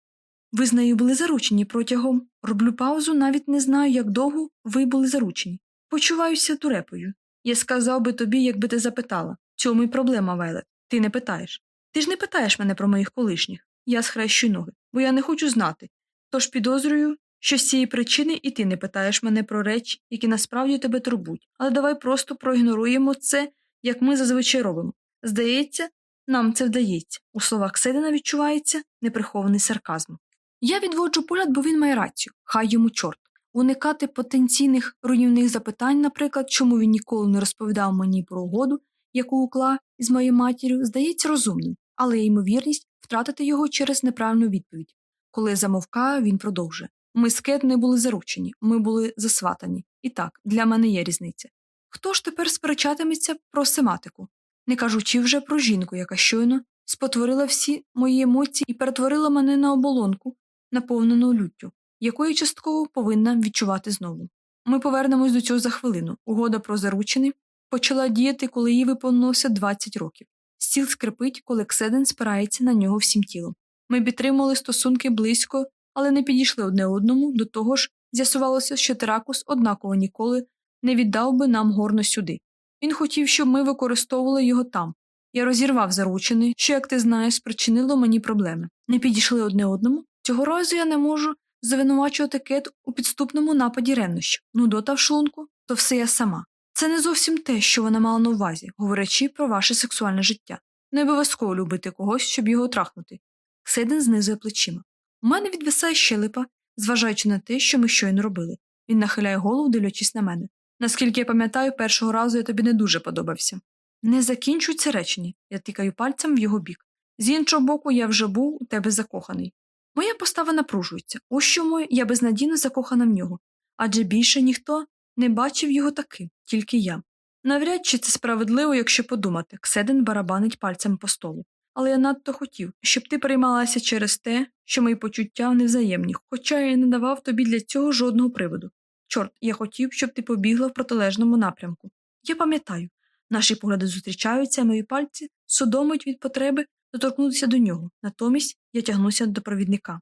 Ви з нею були заручені протягом. Роблю паузу, навіть не знаю, як довго ви були заручені. Почуваюся дурепою. Я сказав би тобі, якби ти запитала. Цьому й проблема, Вайлет. Ти не питаєш. Ти ж не питаєш мене про моїх колишніх. Я схрещую ноги, бо я не хочу знати. Тож підозрюю, що з цієї причини і ти не питаєш мене про речі, які насправді тебе турбують. Але давай просто проігноруємо це, як ми зазвичай робимо. Здається, нам це вдається. У словах Седина відчувається неприхований сарказм. Я відводжу погляд, бо він має рацію. Хай йому чорт. Уникати потенційних руйнівних запитань, наприклад, чому він ніколи не розповідав мені про угоду, яку уклав із моєю матір'ю, здається розумним, але ймовірність втратити його через неправильну відповідь. Коли замовкаю, він продовжує. Ми з Кет не були заручені, ми були засватані. І так, для мене є різниця. Хто ж тепер сперечатиметься про сематику, не кажучи вже про жінку, яка щойно спотворила всі мої емоції і перетворила мене на оболонку, наповнену люттю, яку я частково повинна відчувати знову. Ми повернемось до цього за хвилину. Угода про заручений почала діяти, коли їй виповнилося 20 років. Стіл скрипить, коли Кседен спирається на нього всім тілом. Ми підтримували стосунки близько, але не підійшли одне одному, до того ж, з'ясувалося, що Теракус однаково ніколи не віддав би нам горно сюди. Він хотів, щоб ми використовували його там. Я розірвав заручений, що, як ти знаєш, спричинило мені проблеми. Не підійшли одне одному. Цього разу я не можу звинувачувати кет у підступному нападі ревнощів. Нудота в шлунку, то все я сама. Це не зовсім те, що вона мала на увазі, говорячи про ваше сексуальне життя. Не обов'язково любити когось, щоб його трахнути. Ксейден знизує плечима. У мене відвисає щелепа, зважаючи на те, що ми щойно робили. Він нахиляє голову, дивлячись на мене. Наскільки я пам'ятаю, першого разу я тобі не дуже подобався. Не закінчуй речення, я тикаю пальцем в його бік. З іншого боку, я вже був у тебе закоханий. Моя постава напружується, ось чому я безнадійно закохана в нього, адже більше ніхто не бачив його таким, тільки я. Навряд чи це справедливо, якщо подумати, Кседен барабанить пальцем по столу. Але я надто хотів, щоб ти переймалася через те, що мої почуття невзаємні, хоча я не давав тобі для цього жодного приводу. Чорт, я хотів, щоб ти побігла в протилежному напрямку. Я пам'ятаю, наші погляди зустрічаються, мої пальці судомують від потреби доторкнутися до нього, натомість я тягнуся до провідника.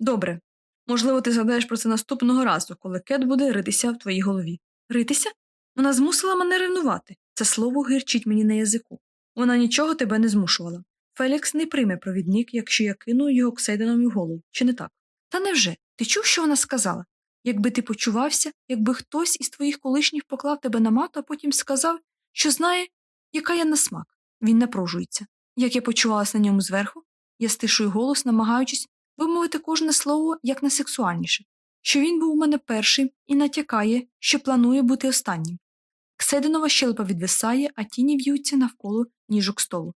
Добре, можливо, ти згадаєш про це наступного разу, коли кет буде ритися в твоїй голові. Ритися? Вона змусила мене ревнувати. Це слово гирчить мені на язику. Вона нічого тебе не змушувала. Фелікс не прийме провідник, якщо я кину його Ксейденом голову, чи не так? Та невже? Ти чув, що вона сказала? Якби ти почувався, якби хтось із твоїх колишніх поклав тебе на мату, а потім сказав, що знає, яка я на смак. Він напружується. Як я почувалася на ньому зверху, я стишую голос, намагаючись вимовити кожне слово як найсексуальніше, що він був у мене першим і натякає, що планує бути останнім. Кседенова щелепа відвисає, а тіні в'ються навколо ніжок столу.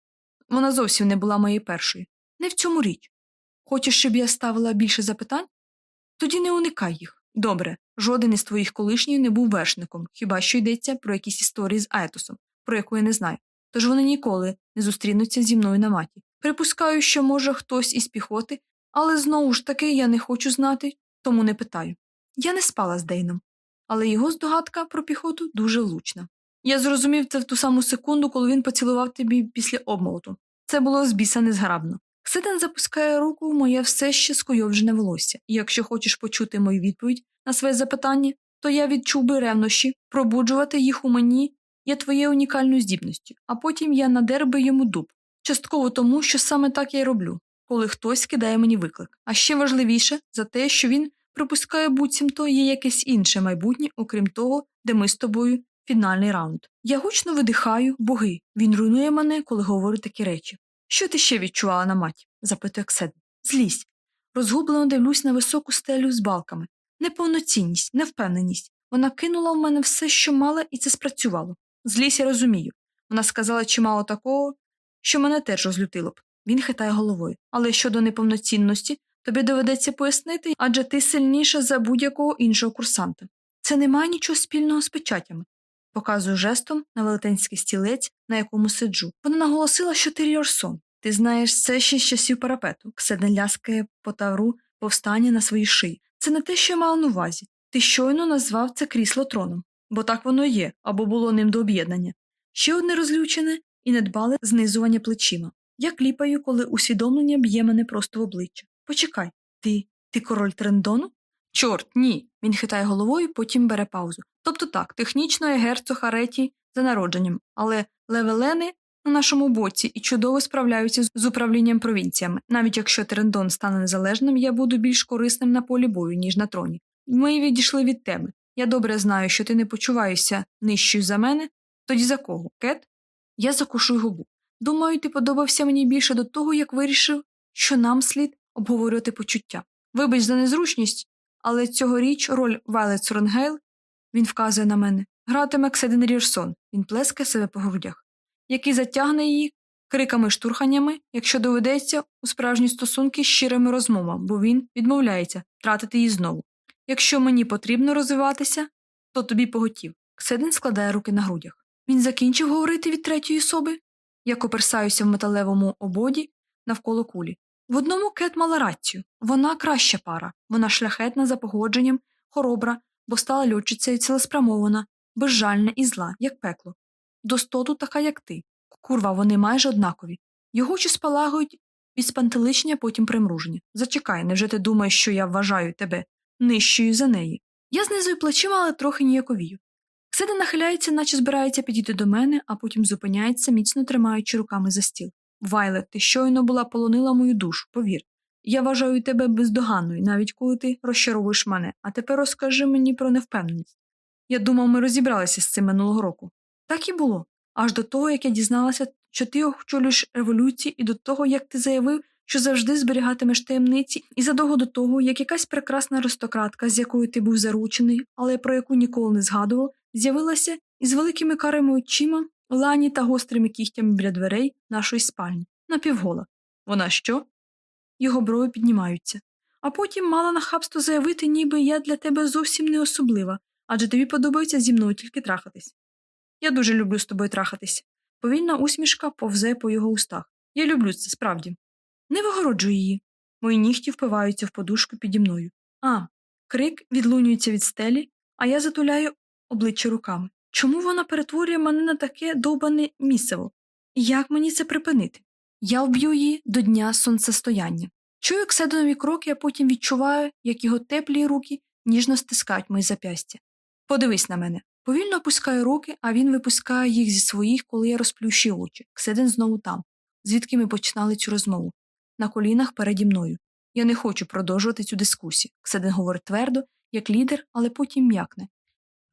Вона зовсім не була моєю першою. Не в цьому річ. Хочеш, щоб я ставила більше запитань? Тоді не уникай їх. Добре, жоден із твоїх колишніх не був вершником, хіба що йдеться про якісь історії з Аетосом, про яку я не знаю. Тож вони ніколи не зустрінуться зі мною на маті. Припускаю, що може хтось із піхоти, але знову ж таки я не хочу знати, тому не питаю. Я не спала з Дейном, але його здогадка про піхоту дуже влучна. Я зрозумів це в ту саму секунду, коли він поцілував тобі після обмолоту. Це було з біса незграбно. Кситен запускає руку в моє все ще скуйовджене волосся, і якщо хочеш почути мою відповідь на своє запитання, то я відчув би ревнощі, пробуджувати їх у мені є твоєю унікальною здібністю, а потім я надер би йому дуб, частково тому, що саме так я й роблю, коли хтось кидає мені виклик. А ще важливіше за те, що він припускає буцімто є якесь інше майбутнє, окрім того, де ми з тобою фінальний раунд. Я гучно видихаю, боги. Він руйнує мене, коли говорить такі речі. Що ти ще відчувала на маті? запитує Ксед. Злість. Розгублено дивлюсь на високу стелю з балками. Неповноцінність, невпевненість. Вона кинула в мене все, що мала, і це спрацювало. Злість я розумію. Вона сказала чимало такого, що мене теж розлютило б. Він хитає головою. Але щодо неповноцінності, тобі доведеться пояснити, адже ти сильніша за будь-якого іншого курсанта. Це не має нічого спільного з печатями. Показую жестом на велетенський стілець, на якому сиджу. Вона наголосила, що ти Ріорсон. Ти знаєш це ще з часів парапету. Кседен ляскає по тавру повстання на своїй шиї. Це не те, що я мала на увазі. Ти щойно назвав це крісло троном, бо так воно є, або було ним до об'єднання. Ще одне розлючене і недбале знизування плечима. Я кліпаю, коли усвідомлення б'є мене просто в обличчя. Почекай, ти ти король Трендону? Чорт, ні. Він хитає головою, потім бере паузу. Тобто так, технічно є герцог Ареті за народженням, але левелени на нашому боці і чудово справляються з управлінням провінціями. Навіть якщо Трендон стане незалежним, я буду більш корисним на полі бою, ніж на троні. Ми відійшли від теми. Я добре знаю, що ти не почуваєшся нижчою за мене. Тоді за кого? Кет? Я закушую губу. Думаю, ти подобався мені більше до того, як вирішив, що нам слід обговорювати почуття. Вибач за незручність, але цьогоріч роль Вайлет Соренгейл, він вказує на мене, гратиме Кседен Рірсон, він плескає себе по грудях, який затягне її криками штурханнями, якщо доведеться у справжні стосунки з щирими розмовами, бо він відмовляється втратити її знову. Якщо мені потрібно розвиватися, то тобі поготів. Кседен складає руки на грудях. Він закінчив говорити від третьої особи. Я коперсаюся в металевому ободі навколо кулі. В одному кет мала рацію вона краща пара, вона шляхетна за погодженням, хоробра, бо стала льотчицею цілеспрямована, безжальна і зла, як пекло. Достоту така, як ти. Курва, вони майже однакові. Його чи спалагують від спантеличення, потім примруження. Зачекай, невже ти думаєш, що я вважаю тебе нижчою за неї? Я знизую плечима, але трохи ніяковію. Кседа нахиляється, наче збирається підійти до мене, а потім зупиняється, міцно тримаючи руками за стіл. Вайлет, ти щойно була полонила мою душу, повір. Я вважаю тебе бездоганною, навіть коли ти розчаровуєш мене, а тепер розкажи мені про невпевненість. Я думав, ми розібралися з цим минулого року. Так і було, аж до того, як я дізналася, що ти очолюєш революції, і до того, як ти заявив, що завжди зберігатимеш таємниці, і задовго до того, як якась прекрасна аристократка, з якою ти був заручений, але про яку ніколи не згадував, з'явилася із великими карими очима, лані та гострими кігтями біля дверей нашої спальні, напівгола. Вона що? Його брови піднімаються. А потім мала нахабство заявити, ніби я для тебе зовсім не особлива, адже тобі подобається зі мною тільки трахатись. Я дуже люблю з тобою трахатись. Повільна усмішка повзе по його устах. Я люблю це справді. Не вигороджуй її. Мої нігті впиваються в подушку піді мною. А. Крик відлунюється від стелі, а я затуляю обличчя руками. Чому вона перетворює мене на таке довбане місцево? Як мені це припинити? Я вб'ю її до дня сонцестояння. Чую кседонові кроки, а потім відчуваю, як його теплі руки ніжно стискають мої запястя. Подивись на мене. Повільно опускаю руки, а він випускає їх зі своїх, коли я розплющую очі. Кседен знову там, звідки ми починали цю розмову. На колінах переді мною. Я не хочу продовжувати цю дискусію. Кседен говорить твердо, як лідер, але потім м'якне.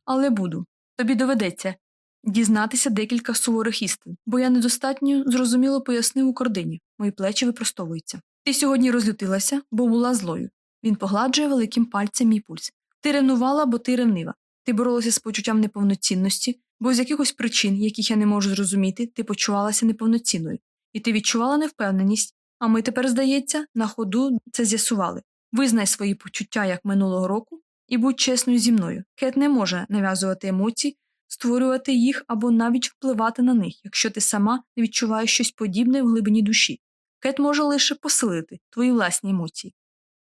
Але буду. Тобі доведеться дізнатися декілька суворих істин, бо я недостатньо зрозуміло пояснив у кордині. Мої плечі випростовуються. Ти сьогодні розлютилася, бо була злою. Він погладжує великим пальцем мій пульс. Ти ревнувала, бо ти ревнива. Ти боролася з почуттям неповноцінності, бо з якихось причин, яких я не можу зрозуміти, ти почувалася неповноцінною, і ти відчувала невпевненість, а ми тепер, здається, на ходу це з'ясували. Визнай свої почуття як минулого року і будь чесною зі мною. Кет не може нав'язувати емоції, створювати їх або навіть впливати на них, якщо ти сама не відчуваєш щось подібне в глибині душі. Кет може лише посилити твої власні емоції.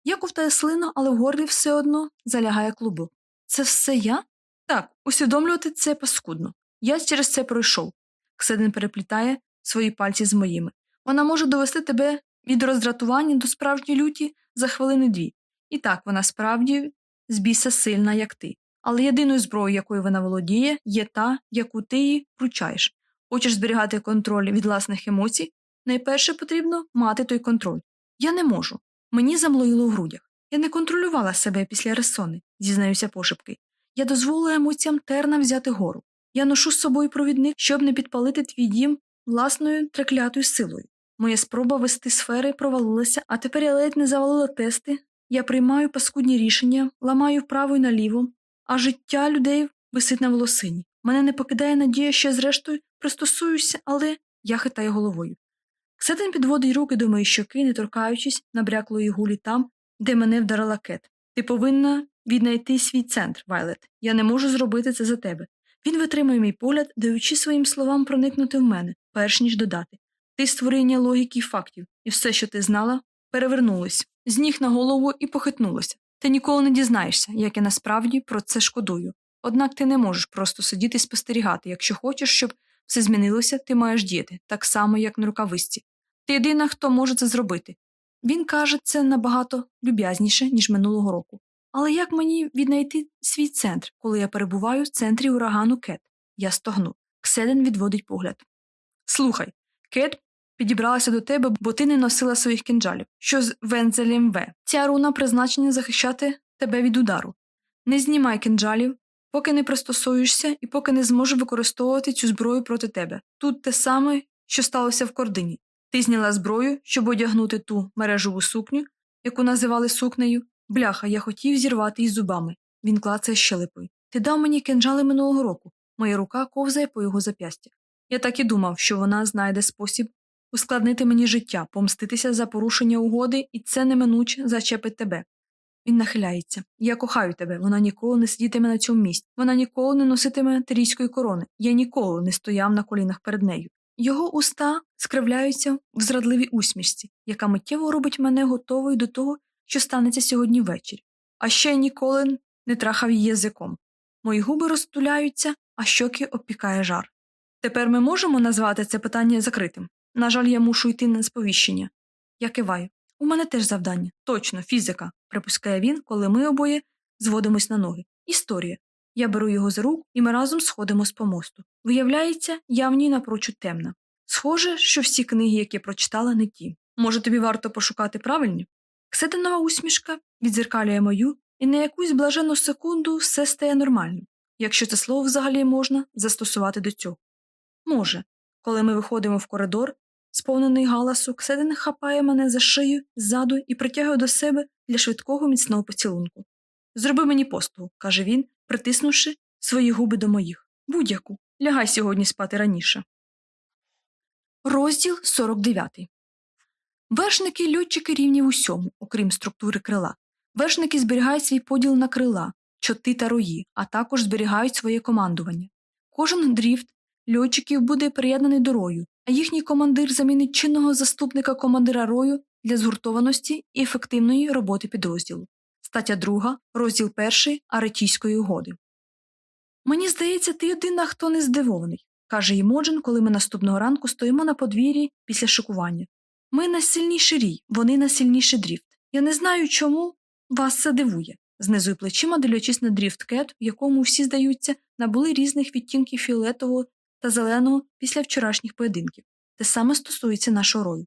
Я ковтаю слину, але в горлі все одно залягає клубок. Це все я? Так, усвідомлювати це паскудно. Я через це пройшов. Кседен переплітає свої пальці з моїми. Вона може довести тебе від роздратування до справжньої люті за хвилини дві. І так вона справді з біса сильна, як ти. Але єдиною зброєю, якою вона володіє, є та, яку ти їй вручаєш. Хочеш зберігати контроль від власних емоцій? Найперше потрібно мати той контроль. Я не можу. Мені замлоїло в грудях. Я не контролювала себе після ресони, зізнаюся пошепки. Я дозволила емоціям терна взяти гору. Я ношу з собою провідник, щоб не підпалити твій дім власною треклятою силою. Моя спроба вести сфери провалилася, а тепер я ледь не завалила тести. Я приймаю паскудні рішення, ламаю вправо і наліво, а життя людей висить на волосині. Мене не покидає надія, що я зрештою пристосуюся, але я хитаю головою. Ксетин підводить руки до моєї щоки, не торкаючись набряклої гулі там, де мене вдарила кет. Ти повинна віднайти свій центр, Вайлет. Я не можу зробити це за тебе. Він витримує мій погляд, даючи своїм словам проникнути в мене, перш ніж додати. Ти створення логіки і фактів, і все, що ти знала, перевернулось, з ніг на голову і похитнулося. Ти ніколи не дізнаєшся, як я насправді про це шкодую. Однак ти не можеш просто сидіти і спостерігати. Якщо хочеш, щоб все змінилося, ти маєш діяти, так само, як на рукависці. Ти єдина, хто може це зробити. Він каже це набагато люб'язніше, ніж минулого року. Але як мені віднайти свій центр, коли я перебуваю в центрі урагану Кет? Я стогну. Кседен відводить погляд. Слухай, Кет підібралася до тебе, бо ти не носила своїх кінжалів, що з вензелем В. Ця руна призначена захищати тебе від удару. Не знімай кінжалів, поки не пристосуєшся і поки не зможу використовувати цю зброю проти тебе. Тут те саме, що сталося в кордині. Ти зняла зброю, щоб одягнути ту мережеву сукню, яку називали сукнею. Бляха, я хотів зірвати її зубами. Він клацає щелепою. Ти дав мені кинджали минулого року. Моя рука ковзає по його зап'ястя. Я так і думав, що вона знайде спосіб ускладнити мені життя, помститися за порушення угоди, і це неминуче зачепить тебе. Він нахиляється. Я кохаю тебе. Вона ніколи не сидітиме на цьому місці. Вона ніколи не носитиме тирійської корони. Я ніколи не стояв на колінах перед нею. Його уста скривляються в зрадливій усмішці, яка миттєво робить мене готовою до того, що станеться сьогодні ввечері. А ще ніколи не трахав її язиком. Мої губи розтуляються, а щоки обпікає жар. Тепер ми можемо назвати це питання закритим. На жаль, я мушу йти на сповіщення. Я киваю. У мене теж завдання. Точно, фізика, припускає він, коли ми обоє зводимось на ноги. Історія. Я беру його за руку, і ми разом сходимо з помосту. Виявляється, я в ній напрочуд темна. Схоже, що всі книги, які прочитала, не ті. Може, тобі варто пошукати правильні? Ксетинова усмішка відзеркалює мою, і на якусь блаженну секунду все стає нормальним, якщо це слово взагалі можна застосувати до цього. Може, Коли ми виходимо в коридор, сповнений галасу, Кседин хапає мене за шию ззаду і притягує до себе для швидкого міцного поцілунку. Зроби мені послугу, каже він, притиснувши свої губи до моїх. Будь-яку. Лягай сьогодні спати раніше. Розділ 49. Вершники льотчики рівні в усьому, окрім структури крила. Вершники зберігають свій поділ на крила, чоти та рої, а також зберігають своє командування. Кожен дріфт льотчиків буде приєднаний до рою, а їхній командир замінить чинного заступника командира рою для згуртованості і ефективної роботи підрозділу. Стаття 2, розділ 1 Аретійської угоди. Мені здається, ти єдина, хто не здивований, каже Імоджен, коли ми наступного ранку стоїмо на подвір'ї після шикування. Ми найсильніший рій, вони найсильніший дріфт. Я не знаю, чому вас це дивує. Знизу плечима дивлячись на дріфт кет, в якому всі, здаються, набули різних відтінків фіолетового та зеленого після вчорашніх поєдинків. Те саме стосується нашого рою.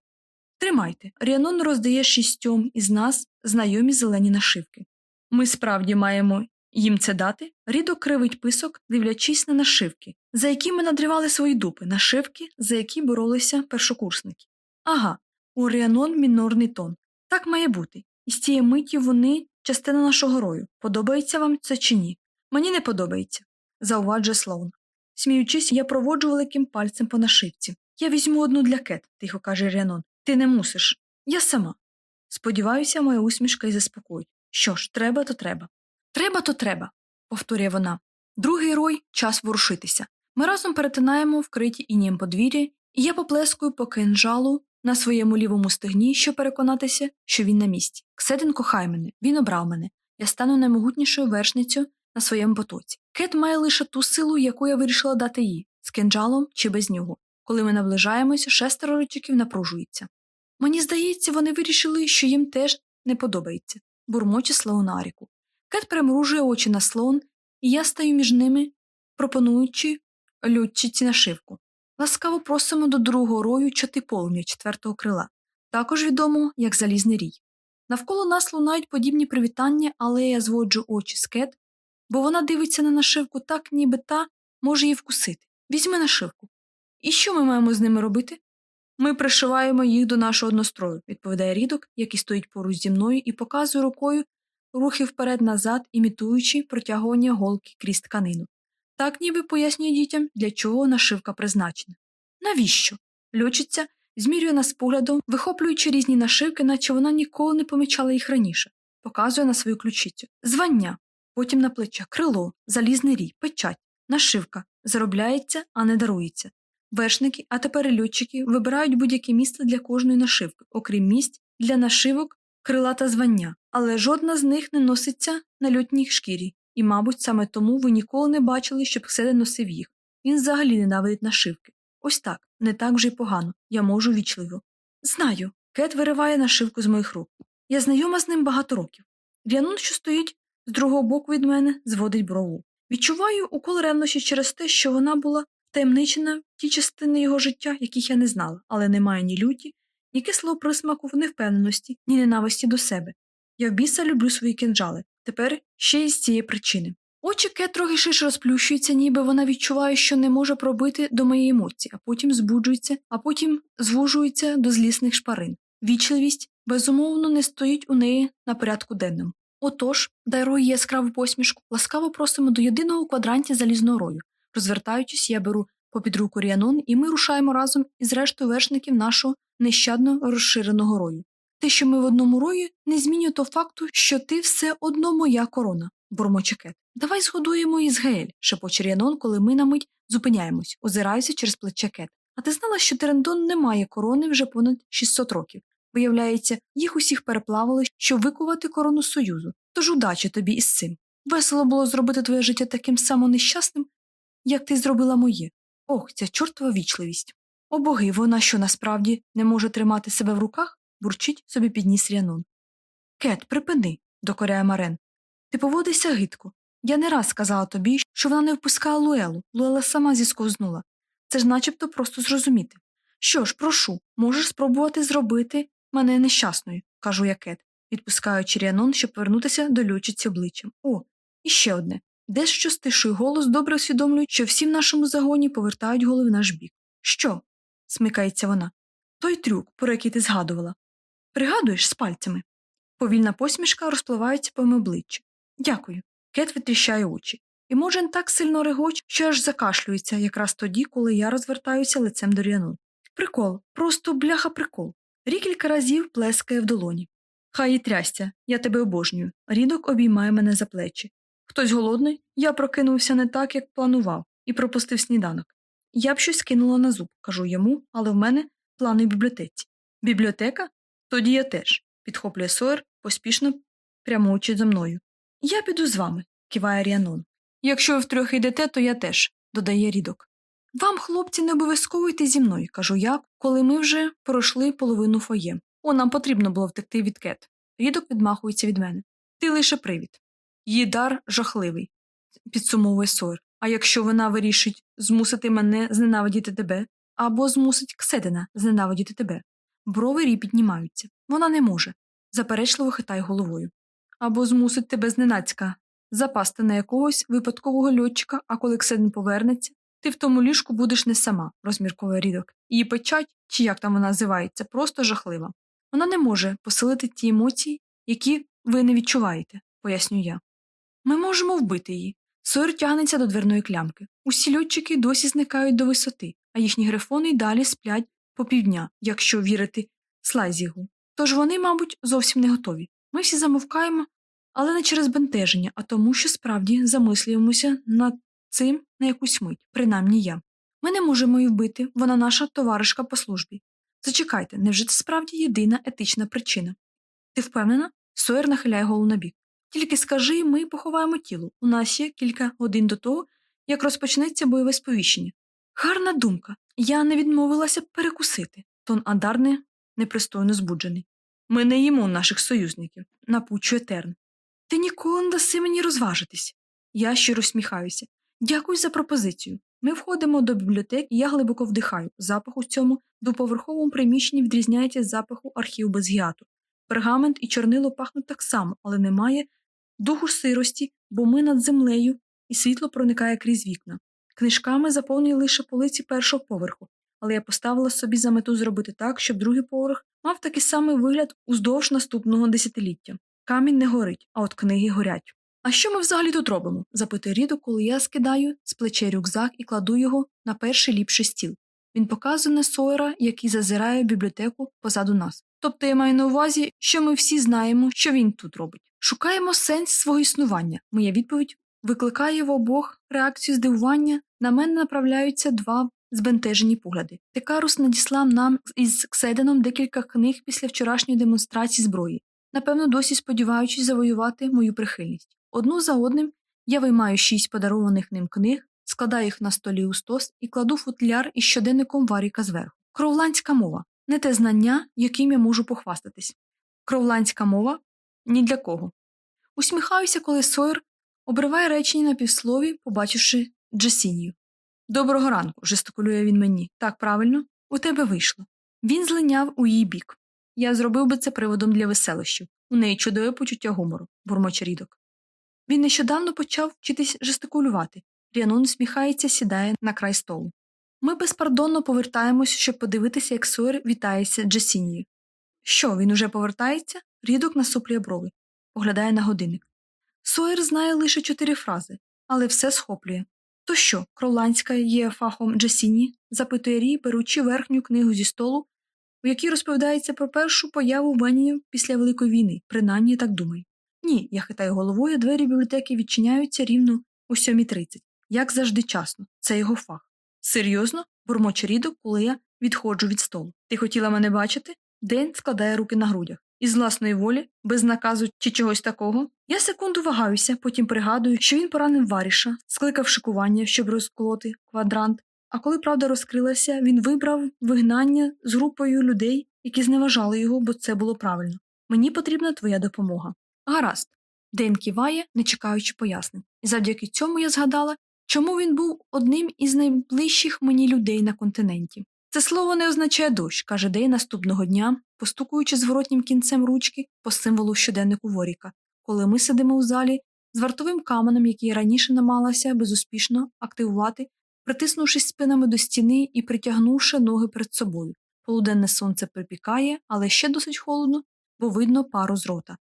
Тримайте, Ріанон роздає шістьом із нас знайомі зелені нашивки. Ми справді маємо їм це дати, рідо кривить писок, дивлячись на нашивки, за які ми надривали свої дупи, нашивки, за які боролися першокурсники. Ага, у Ріанон мінорний тон. Так має бути. І з цієї миті вони частина нашого рою. Подобається вам це чи ні? Мені не подобається, зауважує Слоун. Сміючись, я проводжу великим пальцем по нашивці. Я візьму одну для кет, тихо каже Ріанон. Ти не мусиш. Я сама. Сподіваюся, моя усмішка і заспокоїть. Що ж, треба, то треба. Треба, то треба, повторює вона. Другий рой час ворушитися. Ми разом перетинаємо вкриті інієм подвір'я, і я поплескую по кинжалу на своєму лівому стегні, щоб переконатися, що він на місці. Кседин кохає мене, він обрав мене. Я стану наймогутнішою вершницю на своєму потоці. Кет має лише ту силу, яку я вирішила дати їй з кинджалом чи без нього. Коли ми наближаємося, шестеро ричиків напружується. Мені здається, вони вирішили, що їм теж не подобається, бурмоче Слоунаріку. Кет перемружує очі на слон, і я стаю між ними, пропонуючи лютчиці нашивку. Ласкаво просимо до другого рою чоти полум'я четвертого крила, також відомо як залізний рій. Навколо нас лунають подібні привітання, але я зводжу очі з кет, бо вона дивиться на нашивку так, ніби та може її вкусити. Візьми нашивку. І що ми маємо з ними робити? Ми пришиваємо їх до нашого однострою, відповідає рідок, який стоїть поруч зі мною і показує рукою рухи вперед назад, імітуючи протягування голки крізь тканину. Так ніби пояснює дітям, для чого нашивка призначена. Навіщо? Льочиться, змірює нас поглядом, вихоплюючи різні нашивки, наче вона ніколи не помічала їх раніше, показує на свою ключицю. Звання, потім на плече, крило, залізний рій, печать, нашивка, заробляється, а не дарується. Вершники, а тепер і льотчики вибирають будь-яке місце для кожної нашивки, окрім місць для нашивок, крила та звання, але жодна з них не носиться на льотній шкірі, і, мабуть, саме тому ви ніколи не бачили, щоб Кседе носив їх. Він взагалі ненавидить нашивки. Ось так, не так вже й погано, я можу вічливо. Знаю. Кет вириває нашивку з моїх рук. Я знайома з ним багато років. Ріанун, що стоїть з другого боку від мене, зводить брову. Відчуваю укол ревнощі через те, що вона була втаємничена в ті частини його життя, яких я не знала, але немає ні люті, ні кислого присмаку в невпевненості, ні ненависті до себе. Я в біса люблю свої кинджали, тепер ще й з цієї причини. Очі Кет трохи ширше розплющуються, ніби вона відчуває, що не може пробити до моєї емоції, а потім збуджується, а потім звужується до злісних шпарин. Вічливість, безумовно, не стоїть у неї на порядку денному. Отож, дарує яскраву посмішку, ласкаво просимо до єдиного квадранті залізного рою. Розвертаючись, я беру попід руку Ріанон, і ми рушаємо разом із рештою вершників нашого нещадно розширеного рою. Те, що ми в одному рої, не змінює того факту, що ти все одно моя корона, бурмоче Кет. Давай згодуємо із Геель, шепоче Ріанон, коли ми на мить зупиняємось, озираюся через плече Кет. А ти знала, що Терендон не має корони вже понад 600 років. Виявляється, їх усіх переплавили, щоб викувати корону Союзу. Тож удачі тобі із цим. Весело було зробити твоє життя таким само нещасним, як ти зробила моє. Ох, ця чортова вічливість. О боги, вона що насправді не може тримати себе в руках? бурчить собі підніс Ріанон. Кет, припини, докоряє Марен. Ти поводишся гидко. Я не раз сказала тобі, що вона не впускала Луелу, Луела сама зісковзнула. Це ж начебто просто зрозуміти. Що ж, прошу, можеш спробувати зробити мене нещасною, кажу я Кет, відпускаючи Ріанон, щоб повернутися до лючиці обличчям. О, і ще одне. Дещо стишує голос, добре усвідомлюють, що всі в нашому загоні повертають голови в наш бік. Що? смикається вона. Той трюк, про який ти згадувала. Пригадуєш з пальцями? Повільна посмішка розпливається по моєму обличчі. Дякую. Кет витріщає очі. І Можен так сильно регоче, що аж закашлюється якраз тоді, коли я розвертаюся лицем до Ріанон. Прикол, просто бляха прикол. Рі кілька разів плескає в долоні. Хай і трястя, я тебе обожнюю. Рідок обіймає мене за плечі. Хтось голодний? Я прокинувся не так, як планував, і пропустив сніданок. Я б щось кинула на зуб, кажу йому, але в мене плани в бібліотеці. Бібліотека? Тоді я теж, підхоплює Сойер, поспішно прямуючи за мною. Я піду з вами, киває Ріанон. Якщо ви втрьох йдете, то я теж, додає рідок. Вам, хлопці, не обов'язково йти зі мною, кажу я, коли ми вже пройшли половину фоє. О, нам потрібно було втекти від кет. Рідок відмахується від мене. Ти лише привід. Її дар жахливий, підсумовує Сойер. А якщо вона вирішить змусити мене зненавидіти тебе, або змусить Кседина зненавидіти тебе. Брови рі піднімаються. Вона не може. Заперечливо хитає головою. Або змусить тебе зненацька запасти на якогось випадкового льотчика, а коли Кседин повернеться, ти в тому ліжку будеш не сама, розмірковує рідок. Її печать, чи як там вона називається, просто жахлива. Вона не може посилити ті емоції, які ви не відчуваєте, пояснюю я. Ми можемо вбити її. Сойер тягнеться до дверної клямки. Усі льотчики досі зникають до висоти, а їхні грифони й далі сплять по півдня, якщо вірити Слайзігу. Тож вони, мабуть, зовсім не готові. Ми всі замовкаємо, але не через бентеження, а тому, що справді замислюємося над цим на якусь мить, принаймні я. Ми не можемо її вбити, вона наша товаришка по службі. Зачекайте, невже це справді єдина етична причина? Ти впевнена? Сойер нахиляє голову набік. Тільки скажи, ми поховаємо тіло. У нас є кілька годин до того, як розпочнеться бойове сповіщення. Гарна думка. Я не відмовилася перекусити. Тон Андарне непристойно збуджений. Ми не їмо наших союзників, напучує Терн. Ти ніколи не даси мені розважитись. Я щиро сміхаюся. Дякую за пропозицію. Ми входимо до бібліотеки, і я глибоко вдихаю. Запах у цьому двоповерховому приміщенні відрізняється від запаху архіву без гіату. Пергамент і чорнило пахнуть так само, але немає духу сирості, бо ми над землею, і світло проникає крізь вікна. Книжками заповнює лише полиці першого поверху, але я поставила собі за мету зробити так, щоб другий поверх мав такий самий вигляд уздовж наступного десятиліття. Камінь не горить, а от книги горять. А що ми взагалі тут робимо? запитує Ріду, коли я скидаю з плечей рюкзак і кладу його на перший ліпший стіл. Він показує на Сойера, який зазирає в бібліотеку позаду нас. Тобто я маю на увазі, що ми всі знаємо, що він тут робить. Шукаємо сенс свого існування. Моя відповідь викликає в обох реакцію здивування. На мене направляються два збентежені погляди. Текарус надіслав нам із Кседеном декілька книг після вчорашньої демонстрації зброї, напевно, досі сподіваючись завоювати мою прихильність. Одну за одним я виймаю шість подарованих ним книг, складаю їх на столі у стос і кладу футляр із щоденником Варіка зверху. Кровландська мова не те знання, яким я можу похвастатись. Кровландська мова ні для кого. Усміхаюся, коли Сойер обриває речення на півслові, побачивши Джесінію. Доброго ранку, жестикулює він мені. Так правильно, у тебе вийшло. Він злиняв у її бік. Я зробив би це приводом для веселощів. У неї чудове почуття гумору, бурмоче рідок. Він нещодавно почав вчитись жестикулювати. Ріанон сміхається, сідає на край столу. Ми безпардонно повертаємось, щоб подивитися, як Сойер вітається Джесінією. Що, він уже повертається? Рідок насуплює брови, поглядає на годинник. Сойер знає лише чотири фрази, але все схоплює. То що, кроланська є фахом Джесіні? запитує Рі, беручи верхню книгу зі столу, у якій розповідається про першу появу Венію після Великої війни, принаймні так думаю. Ні, я хитаю головою, двері бібліотеки відчиняються рівно о 7.30. Як завжди часно, це його фах. Серйозно? бурмоче рідок, коли я відходжу від столу. Ти хотіла мене бачити? День складає руки на грудях. Із власної волі, без наказу чи чогось такого. Я секунду вагаюся, потім пригадую, що він поранив варіша, скликав шикування, щоб розколоти квадрант. А коли правда розкрилася, він вибрав вигнання з групою людей, які зневажали його, бо це було правильно. Мені потрібна твоя допомога. Гаразд. Ден киває, не чекаючи пояснень. І завдяки цьому я згадала, чому він був одним із найближчих мені людей на континенті. Це слово не означає дощ, каже Дей наступного дня, постукуючи зворотнім кінцем ручки по символу щоденнику Воріка, коли ми сидимо у залі з вартовим каменем, який раніше намагалася безуспішно активувати притиснувшись спинами до стіни і притягнувши ноги перед собою. Полуденне сонце припікає, але ще досить холодно, бо видно пару з рота.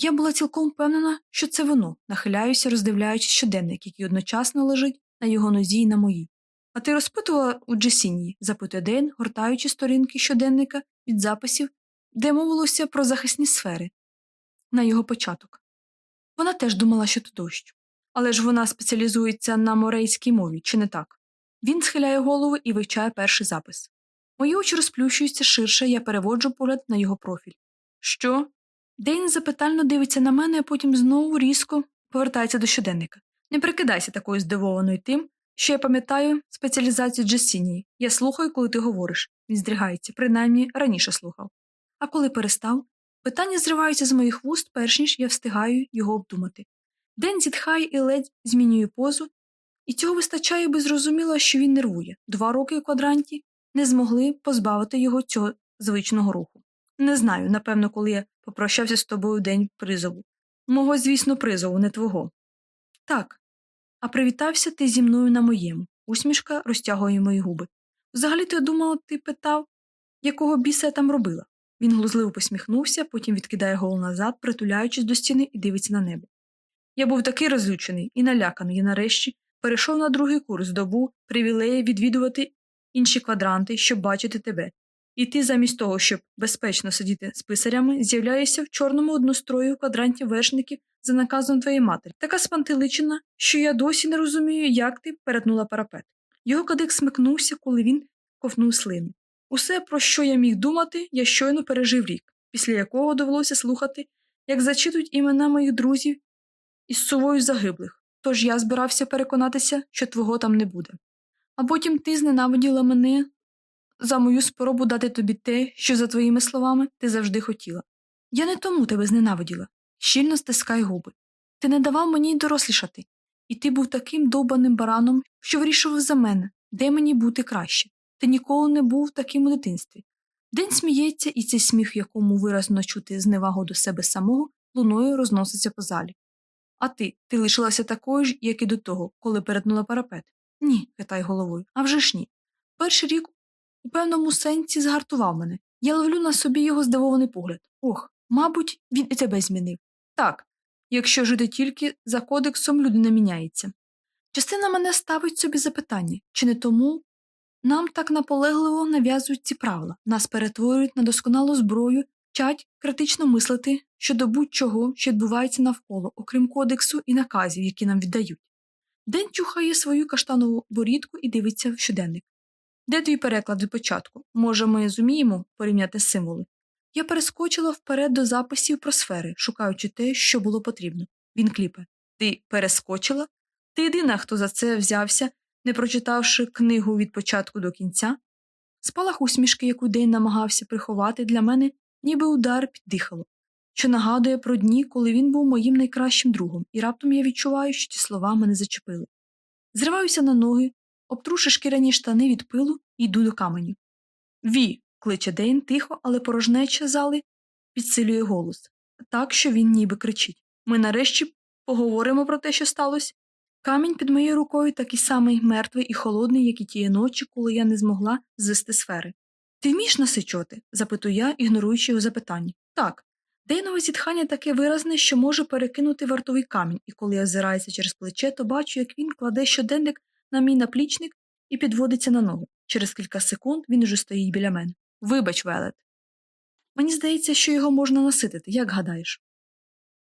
Я була цілком впевнена, що це воно, нахиляюся, роздивляючись щоденник, який одночасно лежить на його нозі і на моїй. А ти розпитувала у Джесінії? запитує Дейн, гортаючи сторінки щоденника від записів, де мовилося про захисні сфери на його початок. Вона теж думала, що то дощ. Але ж вона спеціалізується на морейській мові, чи не так? Він схиляє голову і вивчає перший запис. Мої очі розплющуються ширше, я переводжу погляд на його профіль. Що? Дейн запитально дивиться на мене, а потім знову різко повертається до щоденника. Не прикидайся такою здивованою тим, що я пам'ятаю спеціалізацію Джессінії. Я слухаю, коли ти говориш. Він здригається, принаймні раніше слухав. А коли перестав, питання зриваються з моїх вуст, перш ніж я встигаю його обдумати. День зітхає і ледь змінює позу, і цього вистачає, аби зрозуміло, що він нервує. Два роки у квадранті не змогли позбавити його цього звичного руху. Не знаю, напевно, коли я попрощався з тобою день призову. Мого, звісно, призову, не твого. Так. А привітався ти зі мною на моєму. Усмішка розтягує мої губи. Взагалі я думала, ти питав, якого біса я там робила. Він глузливо посміхнувся, потім відкидає голову назад, притуляючись до стіни і дивиться на небо. Я був такий розлючений і наляканий, і нарешті перейшов на другий курс, здобув привілеї відвідувати інші квадранти, щоб бачити тебе. І ти, замість того, щоб безпечно сидіти з писарями, з'являєшся в чорному однострою квадранті вершників за наказом твоєї матері, така спантеличена, що я досі не розумію, як ти перетнула парапет. Його кадик смикнувся, коли він ковнув слину. Усе, про що я міг думати, я щойно пережив рік, після якого довелося слухати, як зачитують імена моїх друзів із сувою загиблих, тож я збирався переконатися, що твого там не буде. А потім ти зненавиділа мене за мою спробу дати тобі те, що, за твоїми словами, ти завжди хотіла. Я не тому тебе зненавиділа, щільно стискай губи. Ти не давав мені й дорослішати, і ти був таким довбаним бараном, що вирішував за мене, де мені бути краще. Ти ніколи не був таким у дитинстві. День сміється, і цей сміх, якому виразно чути зневагу до себе самого, луною розноситься по залі. А ти, ти лишилася такою ж, як і до того, коли перетнула парапет? Ні, хитай головою. А вже ж ні. Перший рік у певному сенсі згартував мене. Я ловлю на собі його здивований погляд. Ох, мабуть, він і тебе змінив. Так, якщо жити тільки за кодексом людина міняється. Частина мене ставить собі запитання, чи не тому нам так наполегливо нав'язують ці правила, нас перетворюють на досконалу зброю, вчать критично мислити щодо будь-чого, що відбувається навколо, окрім кодексу і наказів, які нам віддають. День чухає свою каштанову борідку і дивиться в щоденник. Де твій переклад від початку? Може, ми зуміємо порівняти символи? Я перескочила вперед до записів про сфери, шукаючи те, що було потрібно. Він кліпе. Ти перескочила? Ти єдина, хто за це взявся, не прочитавши книгу від початку до кінця. Спалах усмішки, яку день намагався приховати, для мене ніби удар піддихало, що нагадує про дні, коли він був моїм найкращим другом, і раптом я відчуваю, що ті слова мене зачепили. Зриваюся на ноги, обтрушу шкіряні штани від пилу і йду до каменю. Ві. кличе Дейн тихо, але порожнеча зали підсилює голос, так, що він ніби кричить. Ми нарешті поговоримо про те, що сталося. Камінь під моєю рукою такий самий мертвий і холодний, як і тієї ночі, коли я не змогла звести сфери. Ти вмієш насичувати? запитую я, ігноруючи його запитання. Так. Дейнове зітхання таке виразне, що може перекинути вартовий камінь, і коли я озираюся через плече, то бачу, як він кладе щоденник на мій наплічник і підводиться на ногу. Через кілька секунд він уже стоїть біля мене. Вибач, Велет. Мені здається, що його можна наситити, як гадаєш.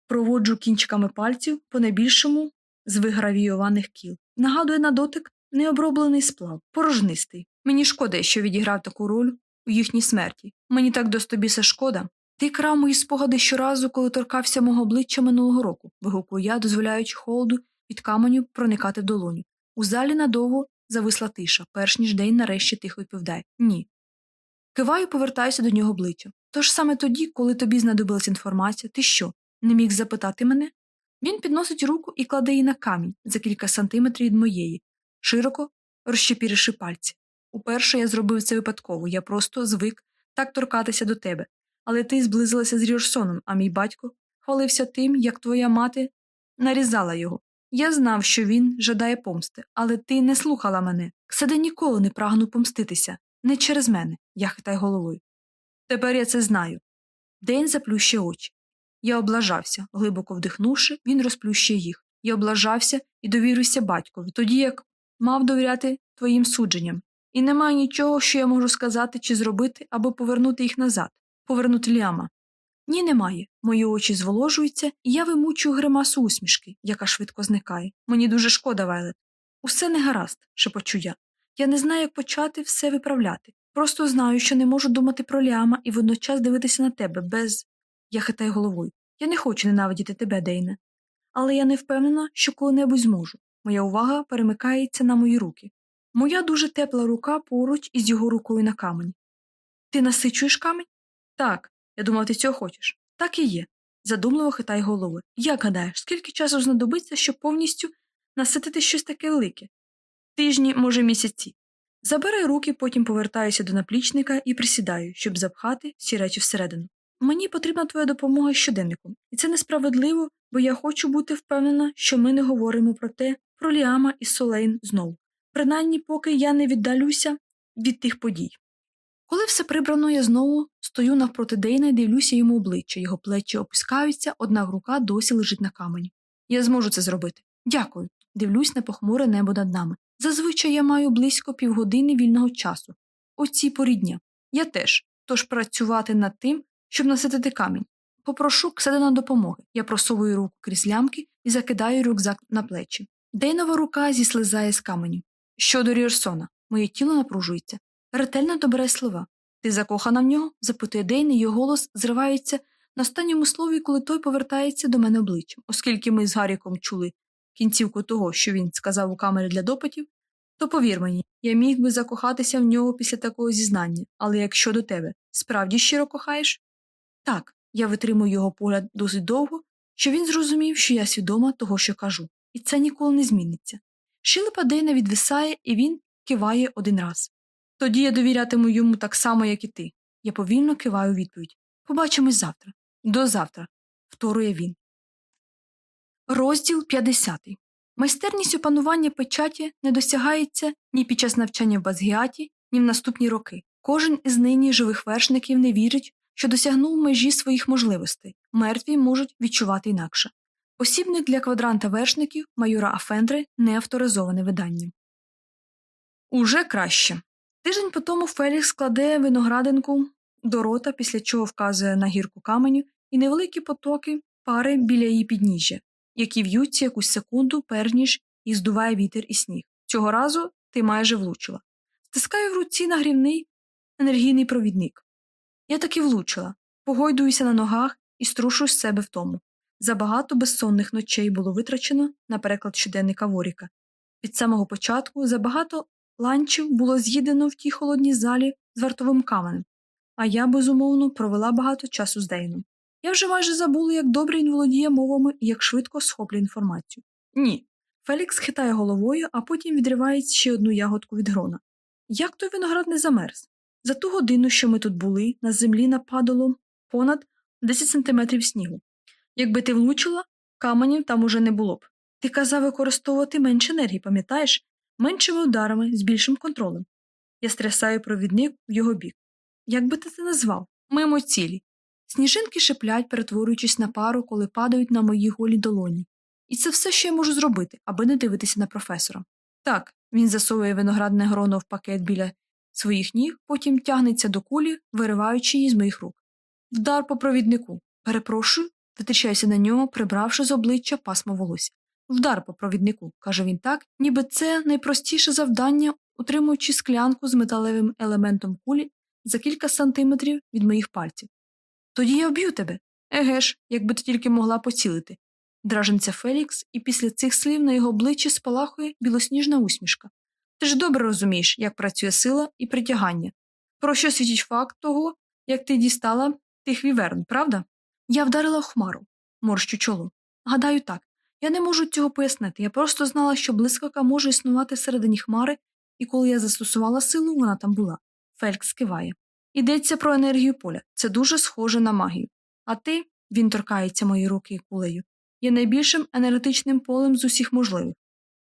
Проводжу кінчиками пальців по найбільшому з вигравійованих кіл. Нагадує на дотик необроблений сплав, порожнистий. Мені шкода, що відіграв таку роль у їхній смерті. Мені так до стобіса шкода. Ти крав мої спогади щоразу, коли торкався мого обличчя минулого року, вигукую я, дозволяючи холоду від каменю проникати в долоню. У залі надовго зависла тиша, перш ніж день нарешті тихо відповідає Ні. Киваю, повертаюся до нього обличчя. Тож саме тоді, коли тобі знадобилась інформація, ти що, не міг запитати мене? Він підносить руку і кладе її на камінь за кілька сантиметрів від моєї, широко розщепіривши пальці. Уперше я зробив це випадково, я просто звик так торкатися до тебе. Але ти зблизилася з Ріорсоном, а мій батько хвалився тим, як твоя мати нарізала його. Я знав, що він жадає помсти, але ти не слухала мене. Кседе ніколи не прагнув помститися. Не через мене, я хитаю головою. Тепер я це знаю. День заплющує очі. Я облажався, глибоко вдихнувши, він розплющує їх. Я облажався і довірився батькові, тоді як мав довіряти твоїм судженням. І немає нічого, що я можу сказати чи зробити, або повернути їх назад, повернути Ліама. Ні, немає. Мої очі зволожуються, і я вимучую гримасу усмішки, яка швидко зникає. Мені дуже шкода, Вайлет. Усе не гаразд, шепочу я. Я не знаю, як почати все виправляти. Просто знаю, що не можу думати про Ліама і водночас дивитися на тебе без. Я хитаю головою. Я не хочу ненавидіти тебе, Дейне. Але я не впевнена, що коли-небудь зможу. Моя увага перемикається на мої руки. Моя дуже тепла рука поруч із його рукою на камені. Ти насичуєш камінь? Так. Я думав, ти цього хочеш. Так і є. Задумливо хитає голови. Як гадаєш, скільки часу знадобиться, щоб повністю наситити щось таке велике? Тижні, може, місяці. Забираю руки, потім повертаюся до наплічника і присідаю, щоб запхати всі речі всередину. Мені потрібна твоя допомога щоденником, і це несправедливо, бо я хочу бути впевнена, що ми не говоримо про те, про Ліама і Солейн знову, принаймні поки я не віддалюся від тих подій. Коли все прибрано, я знову стою навпроти Дейна і дивлюся йому обличчя, його плечі опускаються, одна рука досі лежить на камені. Я зможу це зробити. Дякую. Дивлюсь на похмуре небо над нами. Зазвичай я маю близько півгодини вільного часу. О цій порі дня. Я теж, тож працювати над тим, щоб наситити камінь. Попрошу Кседена допомоги. Я просовую руку крізь лямки і закидаю рюкзак на плечі. Дейнова рука зіслизає з каменю. Щодо Рірсона, моє тіло напружується. Ретельно добирай слова. Ти закохана в нього? запитує Дейн, його голос зривається на останньому слові, коли той повертається до мене обличчям. Оскільки ми з Гаріком чули кінцівку того, що він сказав у камері для допитів, то повір мені, я міг би закохатися в нього після такого зізнання, але якщо до тебе справді щиро кохаєш? Так, я витримую його погляд досить довго, що він зрозумів, що я свідома того, що кажу, і це ніколи не зміниться. Шилипа Дейна відвисає, і він киває один раз. Тоді я довірятиму йому так само, як і ти. Я повільно киваю відповідь. Побачимось завтра. До завтра, вторує він. Розділ 50. Майстерність опанування печаті не досягається ні під час навчання в Базгіаті, ні в наступні роки. Кожен із нині живих вершників не вірить, що досягнув межі своїх можливостей. Мертві можуть відчувати інакше. Посібник для квадранта вершників майора Афендри не авторизоване видання. Уже краще. Тиждень по тому Фелікс складе виноградинку до рота, після чого вказує на гірку каменю і невеликі потоки пари біля її підніжжя, які в'ються якусь секунду, перш ніж і здуває вітер і сніг. Цього разу ти майже влучила. Стискаю в руці нагрівний енергійний провідник. Я таки влучила, погойдуюся на ногах і струшу з себе втому. Забагато безсонних ночей було витрачено на переклад щоденника Воріка. Від самого початку забагато ланчів було з'їдено в тій холодній залі з вартовим каменем, а я, безумовно, провела багато часу з Дейном. Я вже майже забула, як добре він володіє мовами і як швидко схоплює інформацію. Ні. Фелікс хитає головою, а потім відриває ще одну ягодку від грона. Як той виноград не замерз? За ту годину, що ми тут були, на землі нападало понад 10 сантиметрів снігу. Якби ти влучила, каменів там уже не було б. Ти казав використовувати менше енергії, пам'ятаєш? Меншими ударами, з більшим контролем. Я стрясаю провідник в його бік. Як би ти це назвав? Мимо цілі. Сніжинки шиплять, перетворюючись на пару, коли падають на мої голі долоні. І це все, що я можу зробити, аби не дивитися на професора. Так, він засовує виноградне гроно в пакет біля своїх ніг, потім тягнеться до кулі, вириваючи її з моїх рук. Вдар по провіднику. Перепрошую, витрічаюся на нього, прибравши з обличчя пасмо волосся. Вдар по провіднику, каже він так, ніби це найпростіше завдання, утримуючи склянку з металевим елементом кулі за кілька сантиметрів від моїх пальців. Тоді я вб'ю тебе. Еге ж, якби ти тільки могла поцілити. Драженця Фелікс, і після цих слів на його обличчі спалахує білосніжна усмішка. Ти ж добре розумієш, як працює сила і притягання. Про що свідчить факт того, як ти дістала тих віверн, правда? Я вдарила в хмару, морщу чоло. Гадаю, так. Я не можу цього пояснити. Я просто знала, що блискавка може існувати всередині хмари, і коли я застосувала силу, вона там була. Фелькс киває. Йдеться про енергію поля. Це дуже схоже на магію. А ти, він торкається мої руки кулею. є найбільшим енергетичним полем з усіх можливих.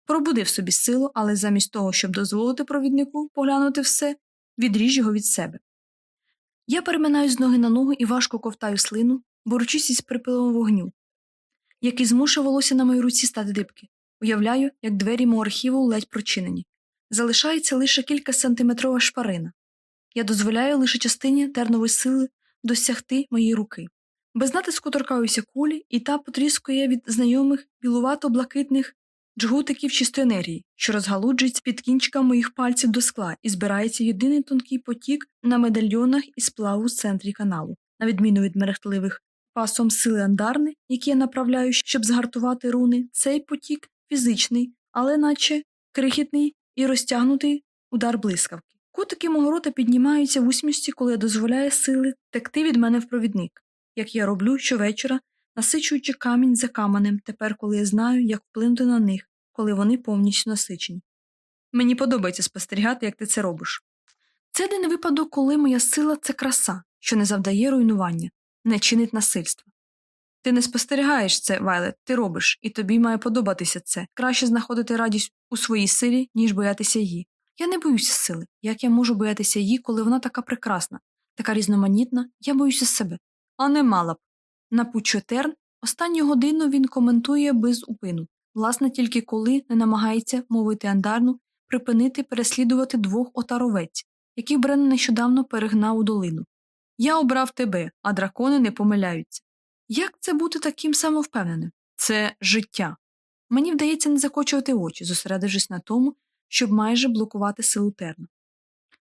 Пробудив собі силу, але замість того, щоб дозволити провіднику поглянути все, відріж його від себе. Я переминаю з ноги на ногу і важко ковтаю слину, борючись із припилом вогню, який змушує волосся на моїй руці стати дибки. Уявляю, як двері мого архіву ледь прочинені. Залишається лише кілька сантиметрова шпарина. Я дозволяю лише частині тернової сили досягти моєї руки. Без натиску торкаюся кулі, і та потріскує від знайомих білувато-блакитних джгутиків чистої енергії, що розгалуджується під кінчиками моїх пальців до скла і збирається єдиний тонкий потік на медальйонах із сплаву в центрі каналу, на відміну від мерехтливих пасом сили андарни, які я направляю, щоб згартувати руни, цей потік фізичний, але наче крихітний і розтягнутий удар блискавки. Кутики мого рота піднімаються в усмішці, коли я дозволяю сили текти від мене в провідник, як я роблю щовечора, насичуючи камінь за каменем, тепер, коли я знаю, як вплинути на них, коли вони повністю насичені. Мені подобається спостерігати, як ти це робиш. Це один випадок, коли моя сила це краса, що не завдає руйнування, не чинить насильства. Ти не спостерігаєш це, Вайлет, ти робиш, і тобі має подобатися це. Краще знаходити радість у своїй силі, ніж боятися її. Я не боюся сили. Як я можу боятися її, коли вона така прекрасна, така різноманітна, я боюся себе. А не мала б. Напучує терн, останню годину він коментує без упину, власне, тільки коли не намагається мовити андарну, припинити переслідувати двох отаровець, яких Брен нещодавно перегнав у долину. Я обрав тебе, а дракони не помиляються. Як це бути таким самовпевненим? Це життя. Мені вдається не закочувати очі, зосередившись на тому, щоб майже блокувати силу терну.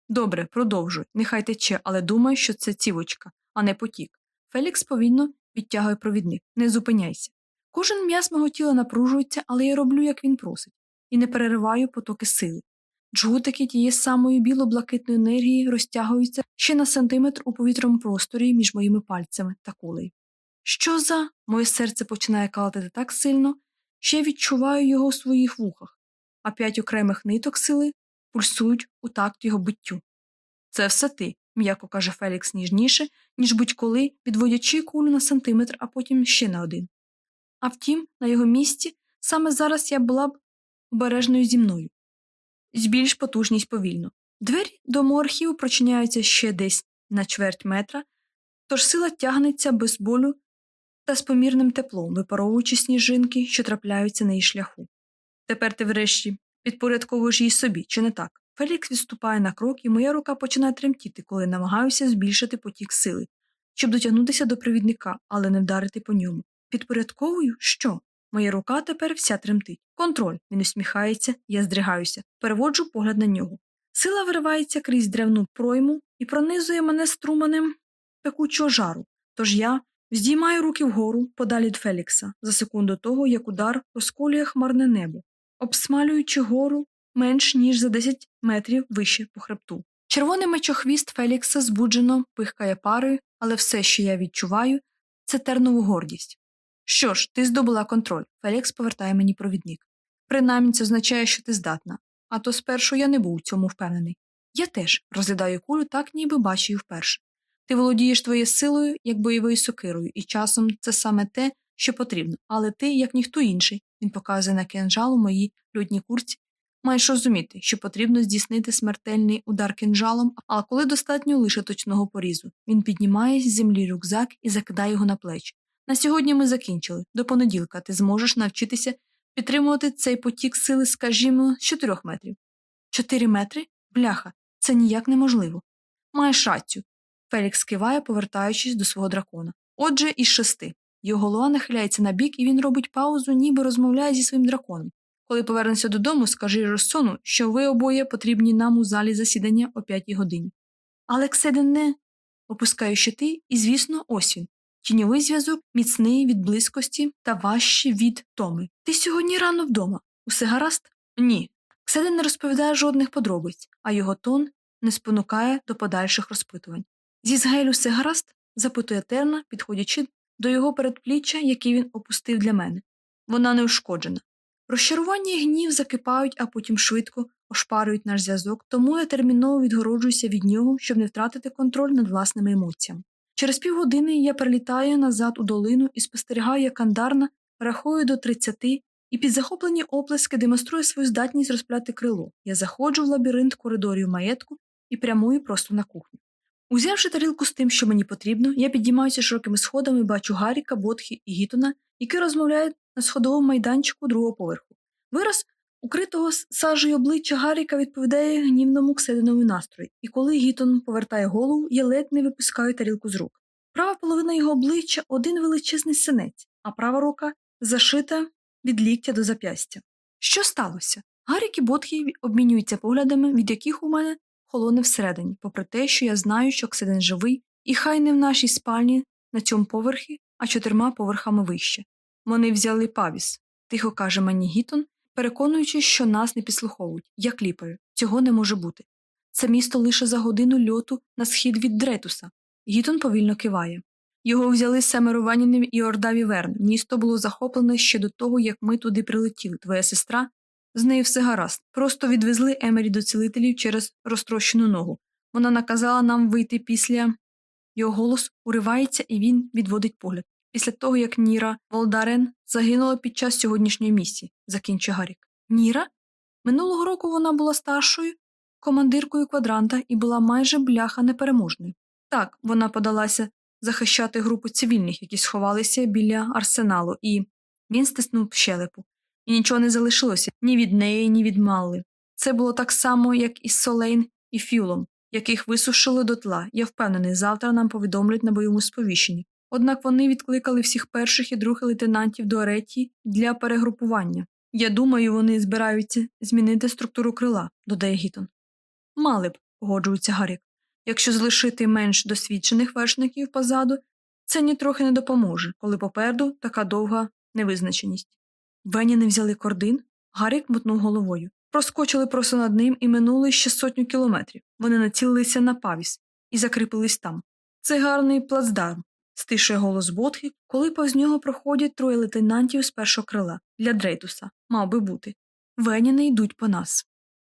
Добре, продовжуй, нехай тече, але думаю, що це цівочка, а не потік. Фелікс повільно відтягує провідник. Не зупиняйся. Кожен м'яз мого тіла напружується, але я роблю, як він просить, і не перериваю потоки сили. Джгутики тієї самої біло-блакитної енергії розтягуються ще на сантиметр у повітряному просторі між моїми пальцями та кулею. Що за? Моє серце починає калатити так сильно, що я відчуваю його у своїх вухах, а п'ять окремих ниток сили пульсують у такт його биттю. Це все ти, м'яко каже Фелікс ніжніше, ніж будь-коли, відводячи кулю на сантиметр, а потім ще на один. А втім, на його місці саме зараз я була б обережною зі мною. Збільш потужність повільно. Двері до мого архіву прочиняються ще десь на чверть метра, тож сила тягнеться без болю та з помірним теплом, випаровуючи сніжинки, що трапляються на її шляху. Тепер ти врешті підпорядковуєш її собі, чи не так? Фелікс відступає на крок, і моя рука починає тремтіти, коли намагаюся збільшити потік сили, щоб дотягнутися до провідника, але не вдарити по ньому. Підпорядковую? Що? Моя рука тепер вся тремтить. Контроль. Він усміхається, я здригаюся, переводжу погляд на нього. Сила виривається крізь древну пройму і пронизує мене струманем пекучого жару. Тож я здіймаю руки вгору, подалі від Фелікса, за секунду того, як удар розколює хмарне небо, обсмалюючи гору менш ніж за 10 метрів вище по хребту. Червоний мечохвіст Фелікса збуджено пихкає парою, але все, що я відчуваю, це тернову гордість. Що ж, ти здобула контроль. Фелікс повертає мені провідник. Принаймні це означає, що ти здатна, а то спершу я не був у цьому впевнений. Я теж розглядаю кулю так, ніби бачу її вперше. Ти володієш твоєю силою, як бойовою сокирою, і часом це саме те, що потрібно, але ти, як ніхто інший, він показує на кинжал у моїй льодній курці, маєш розуміти, що потрібно здійснити смертельний удар кинжалом, а коли достатньо лише точного порізу. Він піднімає з землі рюкзак і закидає його на плечі. На сьогодні ми закінчили. До понеділка ти зможеш навчитися підтримувати цей потік сили, скажімо, з чотирьох метрів. Чотири метри? Бляха, це ніяк неможливо. Маєш рацію. Фелікс киває, повертаючись до свого дракона. Отже, із шести. Його голова нахиляється на бік, і він робить паузу, ніби розмовляє зі своїм драконом. Коли повернешся додому, скажи Россону, що ви обоє потрібні нам у залі засідання о п'ятій годині. Алекседен не опускаю щити, і, звісно, ось він. Тіньовий зв'язок міцний від близькості та важчий від томи. Ти сьогодні рано вдома. Усе гаразд? Ні. Кседен не розповідає жодних подробиць, а його тон не спонукає до подальших розпитувань. Зі згелю все гаразд? запитує Терна, підходячи до його передпліччя, який він опустив для мене. Вона не ушкоджена. Розчарування і гнів закипають, а потім швидко ошпарюють наш зв'язок, тому я терміново відгороджуюся від нього, щоб не втратити контроль над власними емоціями. Через півгодини я прилітаю назад у долину і спостерігаю, як андарна рахую до 30 і під захоплені оплески демонструє свою здатність розпляти крило. Я заходжу в лабіринт коридорів маєтку і прямую просто на кухню. Узявши тарілку з тим, що мені потрібно, я підіймаюся широкими сходами бачу Гаріка, Ботхі і Гітона, які розмовляють на сходовому майданчику другого поверху. Вираз укритого сажею обличчя Гаріка відповідає гнівному ксединові настрої, і коли Гітон повертає голову, я ледь не випускаю тарілку з рук. Права половина його обличчя один величезний синець, а права рука зашита від ліктя до зап'ястя. Що сталося? Гарік і Ботхі обмінюються поглядами, від яких у мене холоне всередині, попри те, що я знаю, що Ксиден живий, і хай не в нашій спальні на цьому поверхі, а чотирма поверхами вище. Вони взяли павіс, тихо каже мені Гітон, переконуючи, що нас не підслуховують. Я кліпаю. Цього не може бути. Це місто лише за годину льоту на схід від Дретуса. Гітон повільно киває. Його взяли семеро ванінів і орда віверн. Місто було захоплене ще до того, як ми туди прилетіли. Твоя сестра з нею все гаразд. Просто відвезли Емері до цілителів через розтрощену ногу. Вона наказала нам вийти після. Його голос уривається, і він відводить погляд. Після того, як Ніра Волдарен загинула під час сьогоднішньої місії, закінчує Гарік. Ніра? Минулого року вона була старшою командиркою квадранта і була майже бляха непереможною. Так, вона подалася захищати групу цивільних, які сховалися біля арсеналу, і він стиснув щелепу. І нічого не залишилося ні від неї, ні від Малли. Це було так само, як із Солейн і Фюлом, яких висушили дотла. Я впевнений, завтра нам повідомлять на бойовому сповіщенні. Однак вони відкликали всіх перших і других лейтенантів до Ареті для перегрупування. Я думаю, вони збираються змінити структуру крила, додає Гітон. Мали б, погоджується Гарік. Якщо залишити менш досвідчених вершників позаду, це нітрохи не допоможе, коли попереду така довга невизначеність. Вені не взяли кордин, Гарік мотнув головою. Проскочили просто над ним і минули ще сотню кілометрів. Вони націлилися на павіс і закріпились там. Це гарний плацдарм, стишує голос Ботхи, коли повз нього проходять троє лейтенантів з першого крила для Дрейтуса, мав би бути. Веніни йдуть по нас.